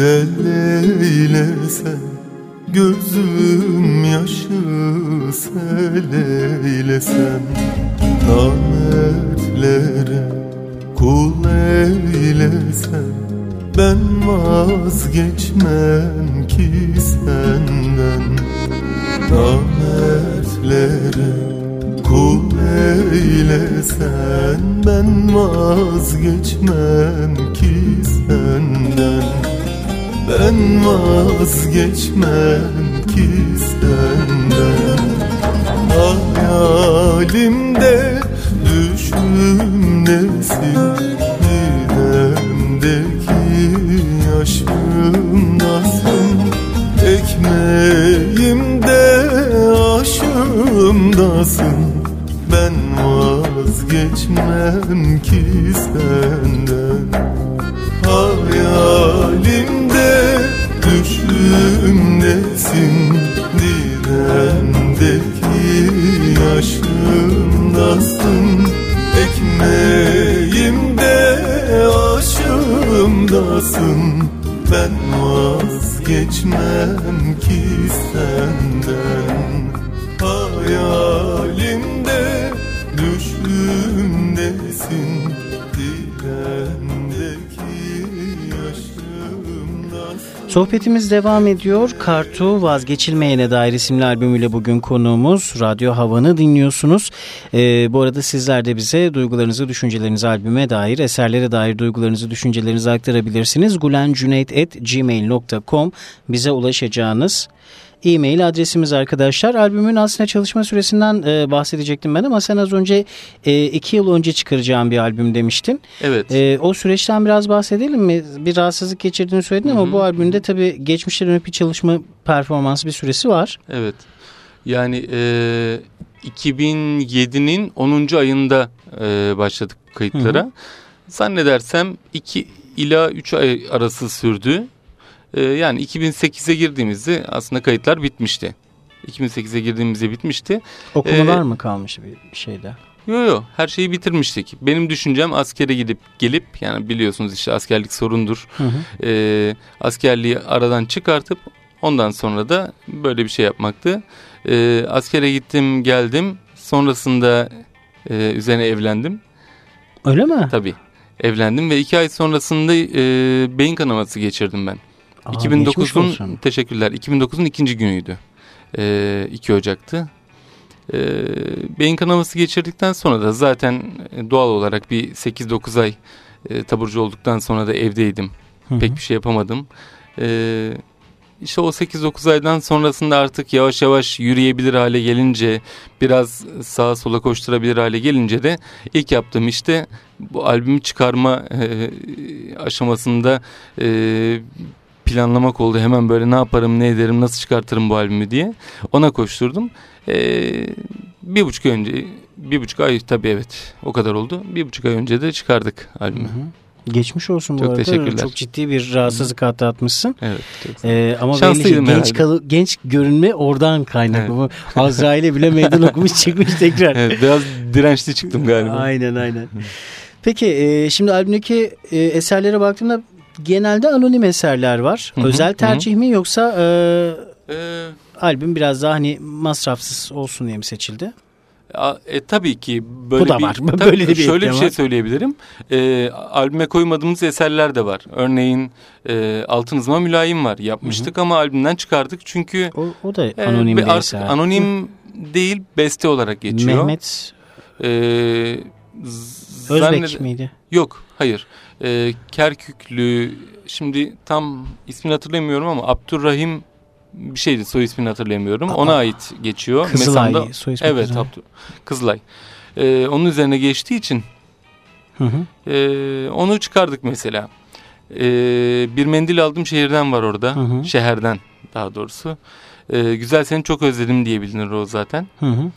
deleylesen Gözüm yaşı sel eylesen Namertlere kul eylesen Ben vazgeçmem ki senden. Namertlere kul eylesen Ben vazgeçmem ki senden Ben vazgeçmem ki senden. Hayalimde düşümdesin Dilemdeki yaşımdasın Ekmeğimde aşımdasın Ben vazgeçmem ki senden Sohbetimiz devam ediyor. Kartu Vazgeçilmeyene dair isimli albümüyle bugün konuğumuz Radyo Havan'ı dinliyorsunuz. Ee, bu arada sizler de bize duygularınızı, düşüncelerinizi albüme dair, eserlere dair duygularınızı, düşüncelerinizi aktarabilirsiniz. gulencuneyt.gmail.com bize ulaşacağınız e-mail adresimiz arkadaşlar. Albümün aslında çalışma süresinden e, bahsedecektim ben ama sen az önce e, iki yıl önce çıkaracağım bir albüm demiştin. Evet. E, o süreçten biraz bahsedelim mi? Bir rahatsızlık geçirdiğini söyledin ama bu albümde tabii geçmişte dönük bir çalışma performansı bir süresi var. Evet. Yani e, 2007'nin 10. ayında e, başladık kayıtlara. Zannedersem 2 ila 3 ay arası sürdü. E, yani 2008'e girdiğimizde aslında kayıtlar bitmişti. 2008'e girdiğimizde bitmişti. Okumalar Ee, mı kalmış bir şeyde? Yo yo her şeyi bitirmiştik. Benim düşüncem askere gidip gelip yani biliyorsunuz işte askerlik sorundur. Hı hı. Ee, askerliği aradan çıkartıp ondan sonra da böyle bir şey yapmaktı. Ee, askere gittim geldim sonrasında e, üzerine evlendim Öyle mi? tabii. Evlendim ve iki ay sonrasında e, beyin kanaması geçirdim ben. Aa, geçmiş 2009'un olsun. teşekkürler. 2009'un ikinci günüydü. Ee, 2 Ocak'tı. Ee, beyin kanaması geçirdikten sonra da zaten e, doğal olarak bir 8-9 ay e, taburcu olduktan sonra da evdeydim. Hı hı. Pek bir şey yapamadım. Ee, işte o 8-9 aydan sonrasında artık yavaş yavaş yürüyebilir hale gelince biraz sağa sola koşturabilir hale gelince de ilk yaptığım işte bu albümü çıkarma e, aşamasında e, planlamak oldu. Hemen böyle ne yaparım ne ederim nasıl çıkartırım bu albümü diye ona koşturdum. E, bir buçuk ay önce bir buçuk ay tabii evet o kadar oldu. Bir buçuk ay önce de çıkardık albümü. Geçmiş olsun Çok bu arada. teşekkürler. Çok ciddi bir rahatsızlık atlatmışsın. Evet. Çok. Ee, ama Şanslıydım genç, kalı- genç görünme oradan kaynaklı. Bu Azrail'e bile meydan okumuş çıkmış tekrar. Evet, biraz dirençli çıktım galiba. Aynen aynen. Peki e, şimdi albümdeki e, eserlere baktığımda genelde anonim eserler var. Hı hı, Özel hı hı. tercih mi yoksa e, Ee, albüm biraz daha hani masrafsız olsun diye mi seçildi? E, tabii ki böyle Bu da bir, var. tabii Böyle de bir şöyle bir şey var. söyleyebilirim. E, albüme koymadığımız eserler de var. Örneğin e, Altın Hızma Mülayim var. Yapmıştık ama albümden çıkardık çünkü O, o da e, anonim bir bir eser. anonim değil beste olarak geçiyor. Mehmet E, Özbek zanned- miydi? Yok hayır. E, Kerküklü şimdi tam ismini hatırlamıyorum ama Abdurrahim bir şeydi soy ismini hatırlamıyorum. Ona Aa. ait geçiyor. Kızılay Mesam'da- soy ismi Evet. Abdü- Kızılay. Ee, onun üzerine geçtiği için Hı hı. e, onu çıkardık mesela. Ee, bir mendil aldım şehirden var orada. Hı hı. Şehirden daha doğrusu. Ee, güzel seni çok özledim diye bilinir o zaten. Hı hı.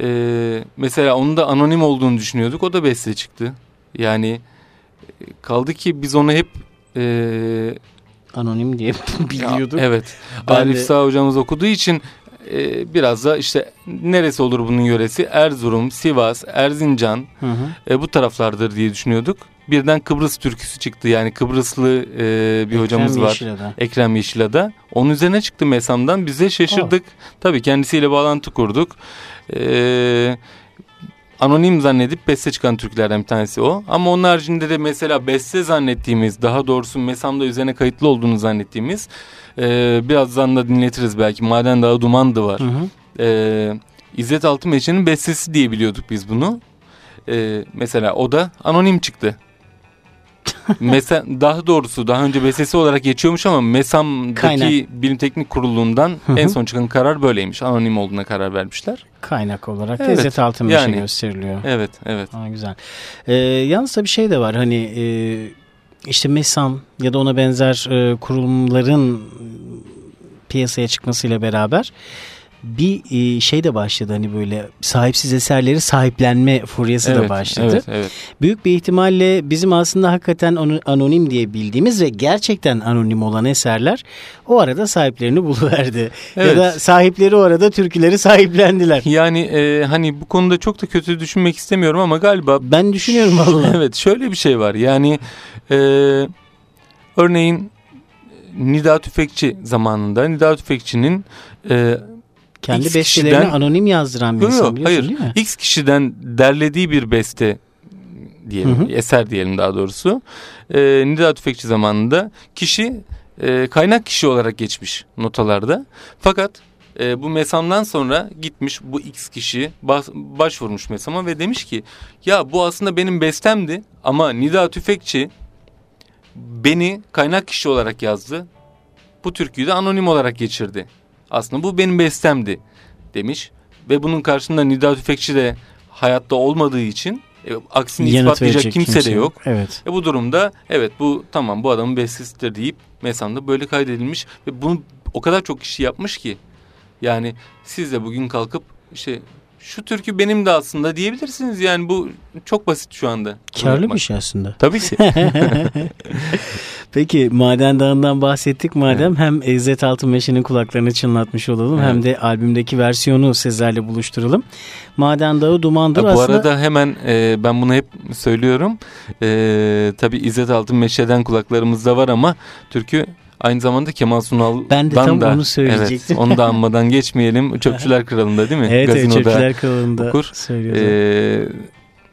Ee, mesela onun da anonim olduğunu düşünüyorduk. O da beste çıktı. Yani e, kaldı ki biz onu hep e, Anonim diye biliyordum. ya, evet. Ben Arif de- Sağ hocamız okuduğu için e, biraz da işte neresi olur bunun yöresi? Erzurum, Sivas, Erzincan Hı hı. e, bu taraflardır diye düşünüyorduk. Birden Kıbrıs türküsü çıktı. Yani Kıbrıslı e, bir hocamız Ekrem var. Yeşilada. Ekrem Yeşilada. Onun üzerine çıktı Mesam'dan. Biz de şaşırdık. Tabii kendisiyle bağlantı kurduk. Ee, anonim zannedip beste çıkan türkülerden bir tanesi o. Ama onun haricinde de mesela beste zannettiğimiz, daha doğrusu Mesam'da üzerine kayıtlı olduğunu zannettiğimiz e, birazdan da dinletiriz belki. Maden Dağı Dumandı var. Hı hı. Ee, İzzet Altınmeşe'nin bestesi diye biliyorduk biz bunu. Ee, mesela o da anonim çıktı. Mesela daha doğrusu daha önce bestesi olarak geçiyormuş ama Mesam'daki Kaynak. bilim teknik kurulundan Hı hı. en son çıkan karar böyleymiş. Anonim olduğuna karar vermişler. Kaynak olarak Evet, Lezzet Altınmeşe yani. gösteriliyor. Evet, evet. Ha, güzel. Ee, yalnız da bir şey de var hani e, işte MESAM ya da ona benzer e, kurumların piyasaya çıkmasıyla beraber bir e, şey de başladı hani böyle sahipsiz eserleri sahiplenme furyası da evet, başladı. Evet, evet. Büyük bir ihtimalle bizim aslında hakikaten anonim diye bildiğimiz ve gerçekten anonim olan eserler o arada sahiplerini buluverdi. Ya Evet. da sahipleri o arada türküleri sahiplendiler. Yani e, hani bu konuda çok da kötü düşünmek istemiyorum ama galiba Ben düşünüyorum vallahi. evet şöyle bir şey var. Yani e, örneğin Nida Tüfekçi zamanında Nida Tüfekçi'nin e, Kendi X bestelerini kişiden- anonim yazdıran bir insan biliyorsun hayır. değil mi? X kişiden derlediği bir beste diyelim, Hı hı. eser diyelim daha doğrusu. Ee, Nida Tüfekçi zamanında kişi e, kaynak kişi olarak geçmiş notalarda. Fakat e, bu mesamdan sonra gitmiş bu X kişi bas- başvurmuş mesama ve demiş ki ya bu aslında benim bestemdi ama Nida Tüfekçi beni kaynak kişi olarak yazdı. Bu türküyü de anonim olarak geçirdi. Aslında bu benim bestemdi demiş. Ve bunun karşında Nida Tüfekçi de hayatta olmadığı için e, aksini Yanıt ispatlayacak verecek kimse, de yok. Evet. E bu durumda evet bu tamam bu adamın bestesidir deyip Mesam'da böyle kaydedilmiş ve bunu o kadar çok kişi yapmış ki yani siz de bugün kalkıp işte şu türkü benim de aslında diyebilirsiniz yani bu çok basit şu anda. Karlı bir şey aslında. Tabii ki. Peki Maden Dağı'ndan bahsettik madem hem İzzet Altınmeşe'nin kulaklarını çınlatmış olalım hem Evet. de albümdeki versiyonu Sezer'le buluşturalım. Maden Dağı Dumandır bu aslında arada hemen e, ben bunu hep söylüyorum. E, tabii İzzet Altınmeşe'den kulaklarımızda var ama türkü aynı zamanda Kemal Sunal'dan Ben de tam da, onu söyleyecektim. Evet, onu da anmadan geçmeyelim. Çöpçüler Kralında değil mi? evet, evet Gazinoda Çöpçüler Kralı'nda okur. söylüyordu. E,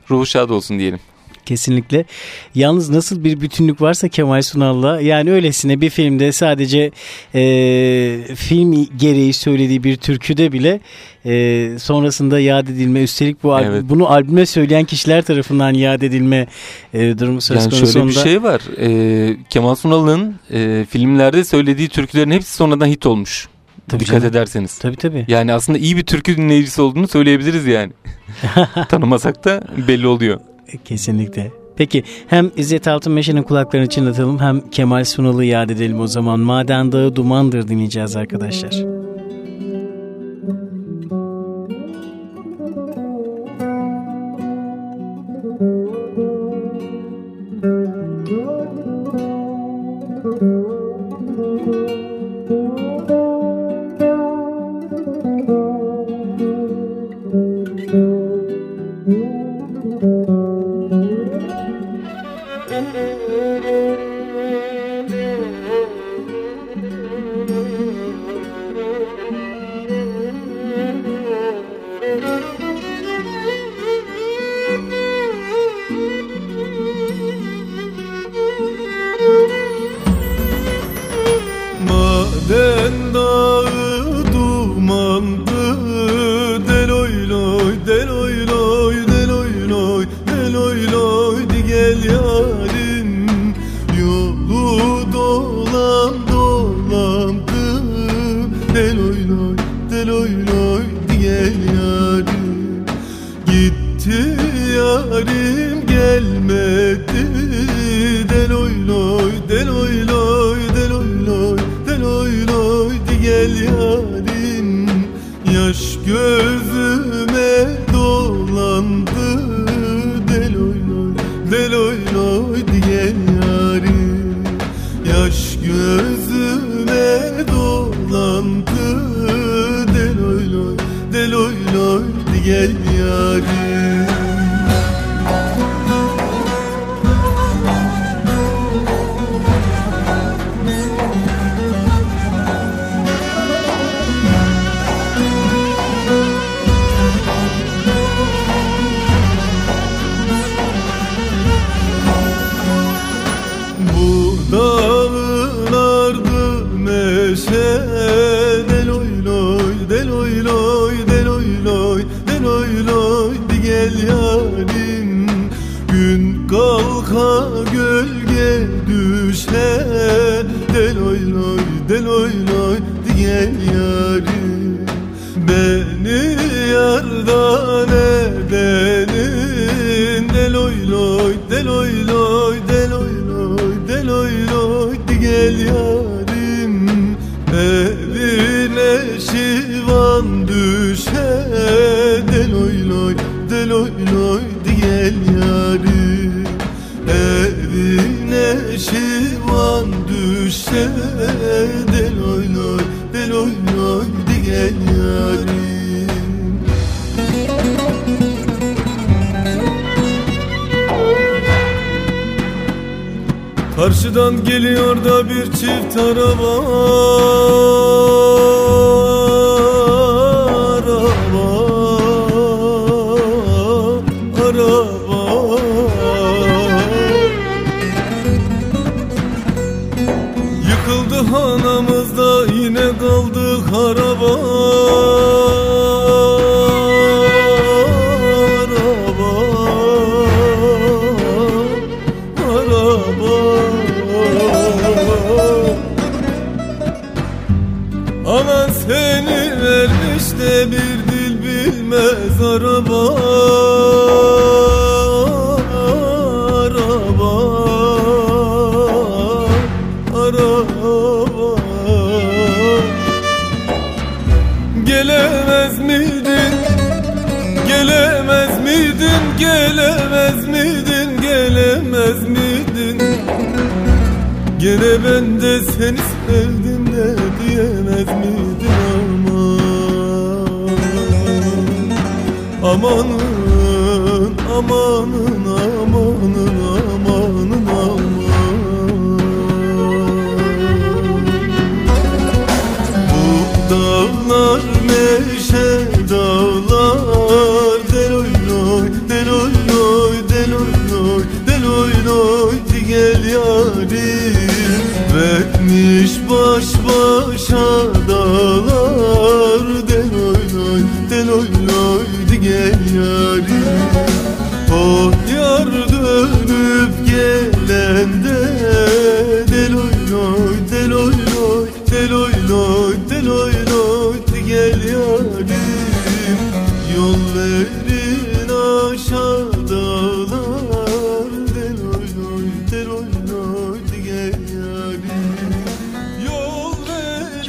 ruhu şad olsun diyelim. Kesinlikle. Yalnız nasıl bir bütünlük varsa Kemal Sunal'la yani öylesine bir filmde sadece e, film gereği söylediği bir türküde bile e, sonrasında yad edilme üstelik bu al- Evet. bunu albüme söyleyen kişiler tarafından yad edilme e, durumu söz Yani konusu. şöyle bir Onda- şey var. Ee, Kemal Sunal'ın e, filmlerde söylediği türkülerin hepsi sonradan hit olmuş. Tabii Dikkat canım. ederseniz. Tabii tabii. Yani aslında iyi bir türkü dinleyicisi olduğunu söyleyebiliriz yani. Tanımasak da belli oluyor. Kesinlikle. Peki hem İzzet Altınmeşe'nin kulaklarını çınlatalım hem Kemal Sunal'ı yad edelim o zaman. Maden Dağı Dumandır dinleyeceğiz arkadaşlar. Geliyor da bir çift araba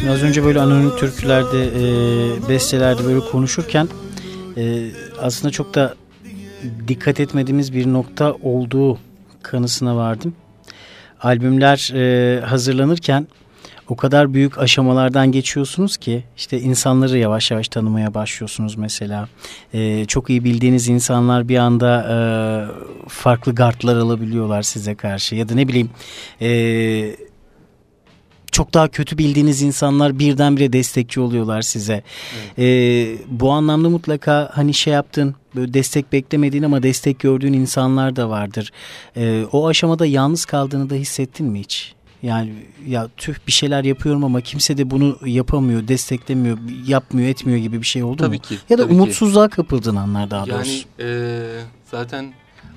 Şimdi az önce böyle anonim türkülerde, e, bestelerde böyle konuşurken e, aslında çok da dikkat etmediğimiz bir nokta olduğu kanısına vardım. Albümler e, hazırlanırken o kadar büyük aşamalardan geçiyorsunuz ki işte insanları yavaş yavaş tanımaya başlıyorsunuz mesela. E, çok iyi bildiğiniz insanlar bir anda e, farklı gardlar alabiliyorlar size karşı ya da ne bileyim e, çok daha kötü bildiğiniz insanlar birdenbire destekçi oluyorlar size. Ee, bu anlamda mutlaka hani şey yaptın böyle destek beklemediğin ama destek gördüğün insanlar da vardır. Ee, o aşamada yalnız kaldığını da hissettin mi hiç? Yani ya tüh bir şeyler yapıyorum ama kimse de bunu yapamıyor, desteklemiyor, yapmıyor, etmiyor gibi bir şey oldu Tabii mu? ki. Ya da tabii ki. umutsuzluğa kapıldığın anlar daha doğrusu. Yani e, zaten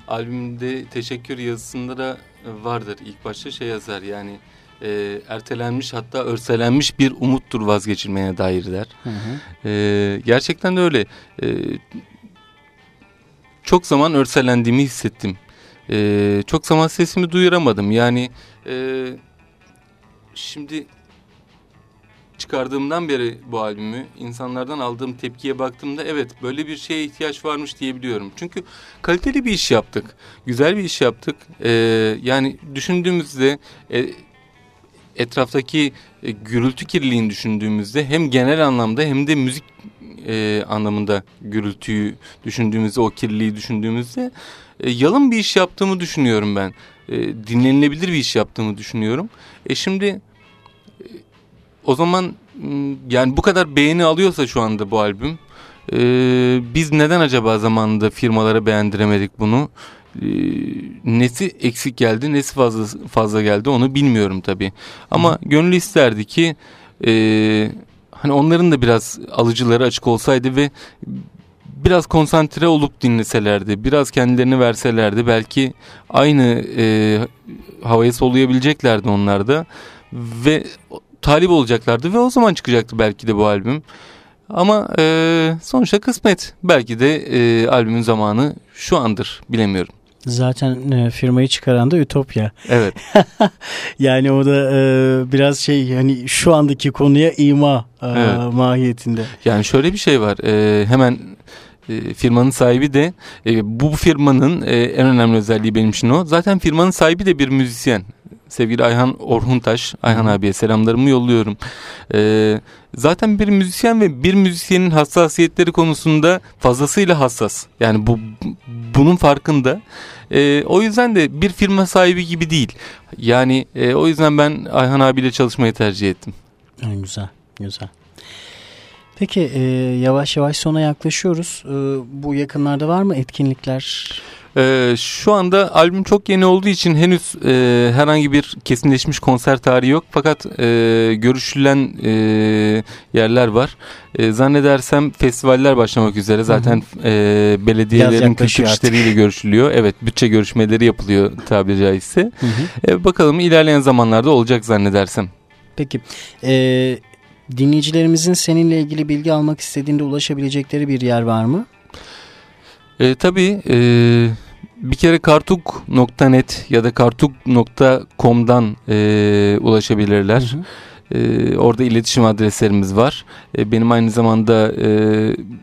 albümde teşekkür yazısında da vardır. İlk başta şey yazar yani e, ertelenmiş hatta örselenmiş bir umuttur vazgeçilmeye dair der. Hı hı. E, gerçekten de öyle. E, çok zaman örselendiğimi hissettim. E, çok zaman sesimi duyuramadım. Yani e, şimdi çıkardığımdan beri bu albümü insanlardan aldığım tepkiye baktığımda evet böyle bir şeye ihtiyaç varmış diyebiliyorum. Çünkü kaliteli bir iş yaptık. Güzel bir iş yaptık. Ee, yani düşündüğümüzde e, etraftaki e, gürültü kirliliğini düşündüğümüzde hem genel anlamda hem de müzik e, anlamında gürültüyü düşündüğümüzde o kirliliği düşündüğümüzde e, yalın bir iş yaptığımı düşünüyorum ben. E, dinlenilebilir bir iş yaptığımı düşünüyorum. E şimdi e, o zaman yani bu kadar beğeni alıyorsa şu anda bu albüm e, biz neden acaba zamanında firmalara beğendiremedik bunu? E, nesi eksik geldi, nesi fazla fazla geldi onu bilmiyorum tabii. Ama gönül isterdi ki e, hani onların da biraz alıcıları açık olsaydı ve biraz konsantre olup dinleselerdi, biraz kendilerini verselerdi belki aynı e, havayı soluyabileceklerdi onlar da ve talip olacaklardı ve o zaman çıkacaktı belki de bu albüm. Ama e, sonuçta kısmet. Belki de e, albümün zamanı şu andır bilemiyorum. Zaten e, firmayı çıkaran da Ütopya. Evet. Yani o da e, biraz şey hani şu andaki konuya ima e, Evet. mahiyetinde. Yani şöyle bir şey var. E, hemen e, firmanın sahibi de e, bu firmanın e, en önemli özelliği benim için o. Zaten firmanın sahibi de bir müzisyen. Sevgili Ayhan Orhuntaş, Ayhan abiye selamlarımı yolluyorum. E, zaten bir müzisyen ve bir müzisyenin hassasiyetleri konusunda fazlasıyla hassas. Yani bu bunun farkında. E, o yüzden de bir firma sahibi gibi değil. Yani e, o yüzden ben Ayhan abiyle çalışmayı tercih ettim. En güzel, güzel. Peki e, yavaş yavaş sona yaklaşıyoruz. E, bu yakınlarda var mı etkinlikler? Ee, şu anda albüm çok yeni olduğu için henüz e, herhangi bir kesinleşmiş konser tarihi yok. Fakat e, görüşülen e, yerler var. E, zannedersem festivaller başlamak üzere. Zaten e, belediyelerin artık. işleriyle görüşülüyor. Evet bütçe görüşmeleri yapılıyor tabiri caizse. Hı hı. E, bakalım ilerleyen zamanlarda olacak zannedersem. Peki e, dinleyicilerimizin seninle ilgili bilgi almak istediğinde ulaşabilecekleri bir yer var mı? E, tabii e, bir kere kartuk.net ya da kartuk.com'dan e, ulaşabilirler. Hı hı. E, orada iletişim adreslerimiz var. E, benim aynı zamanda e,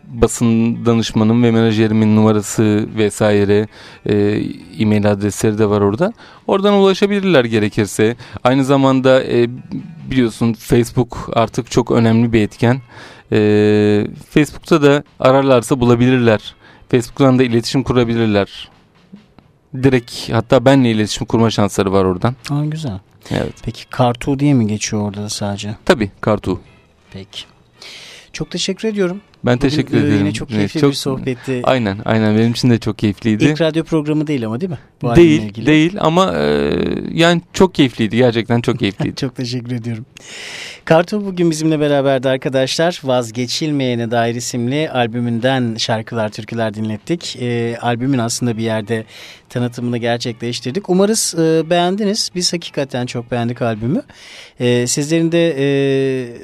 basın danışmanım ve menajerimin numarası vesaire e, e-mail adresleri de var orada. Oradan ulaşabilirler gerekirse. Aynı zamanda e, biliyorsun Facebook artık çok önemli bir etken. E, Facebook'ta da ararlarsa bulabilirler. Facebook'tan da iletişim kurabilirler. Direkt hatta benle iletişim kurma şansları var oradan. Aa, güzel. Evet. Peki Kartu diye mi geçiyor orada da sadece? Tabii Kartu. Peki. Çok teşekkür ediyorum. Ben Bugün, teşekkür e, ederim. Yine çok Evet, keyifli çok- bir sohbetti. Aynen aynen benim için de çok keyifliydi. İlk radyo programı değil ama değil mi? Bu değil değil ama e, yani çok keyifliydi gerçekten çok keyifliydi. Çok teşekkür ediyorum. Kartu bugün bizimle beraberdi arkadaşlar. Vazgeçilmeyene dair isimli albümünden şarkılar, türküler dinlettik. Ee, albümün aslında bir yerde tanıtımını gerçekleştirdik. Umarız e, beğendiniz. Biz hakikaten çok beğendik albümü. Ee, sizlerin de e,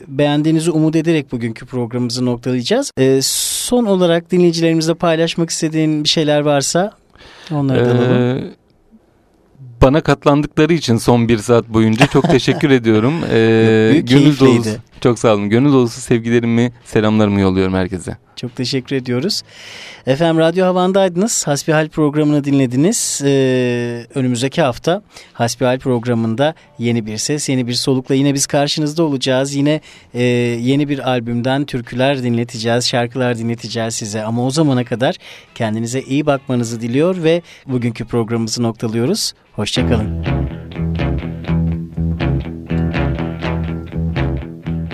beğendiğinizi umut ederek bugünkü programımızı noktalayacağız. Ee, son olarak dinleyicilerimizle paylaşmak istediğin bir şeyler varsa onları da alalım. Ee, bana katlandıkları için son bir saat boyunca çok teşekkür ediyorum. Ee, Büyük gönül dolusu, Çok sağ olun. Gönül dolusu sevgilerimi, selamlarımı yolluyorum herkese. Çok teşekkür ediyoruz. Efendim Radyo Havan'daydınız. Hasbihal programını dinlediniz. Ee, önümüzdeki hafta Hasbihal programında yeni bir ses, yeni bir solukla yine biz karşınızda olacağız. Yine e, yeni bir albümden türküler dinleteceğiz, şarkılar dinleteceğiz size. Ama o zamana kadar kendinize iyi bakmanızı diliyor ve bugünkü programımızı noktalıyoruz. Hoşçakalın.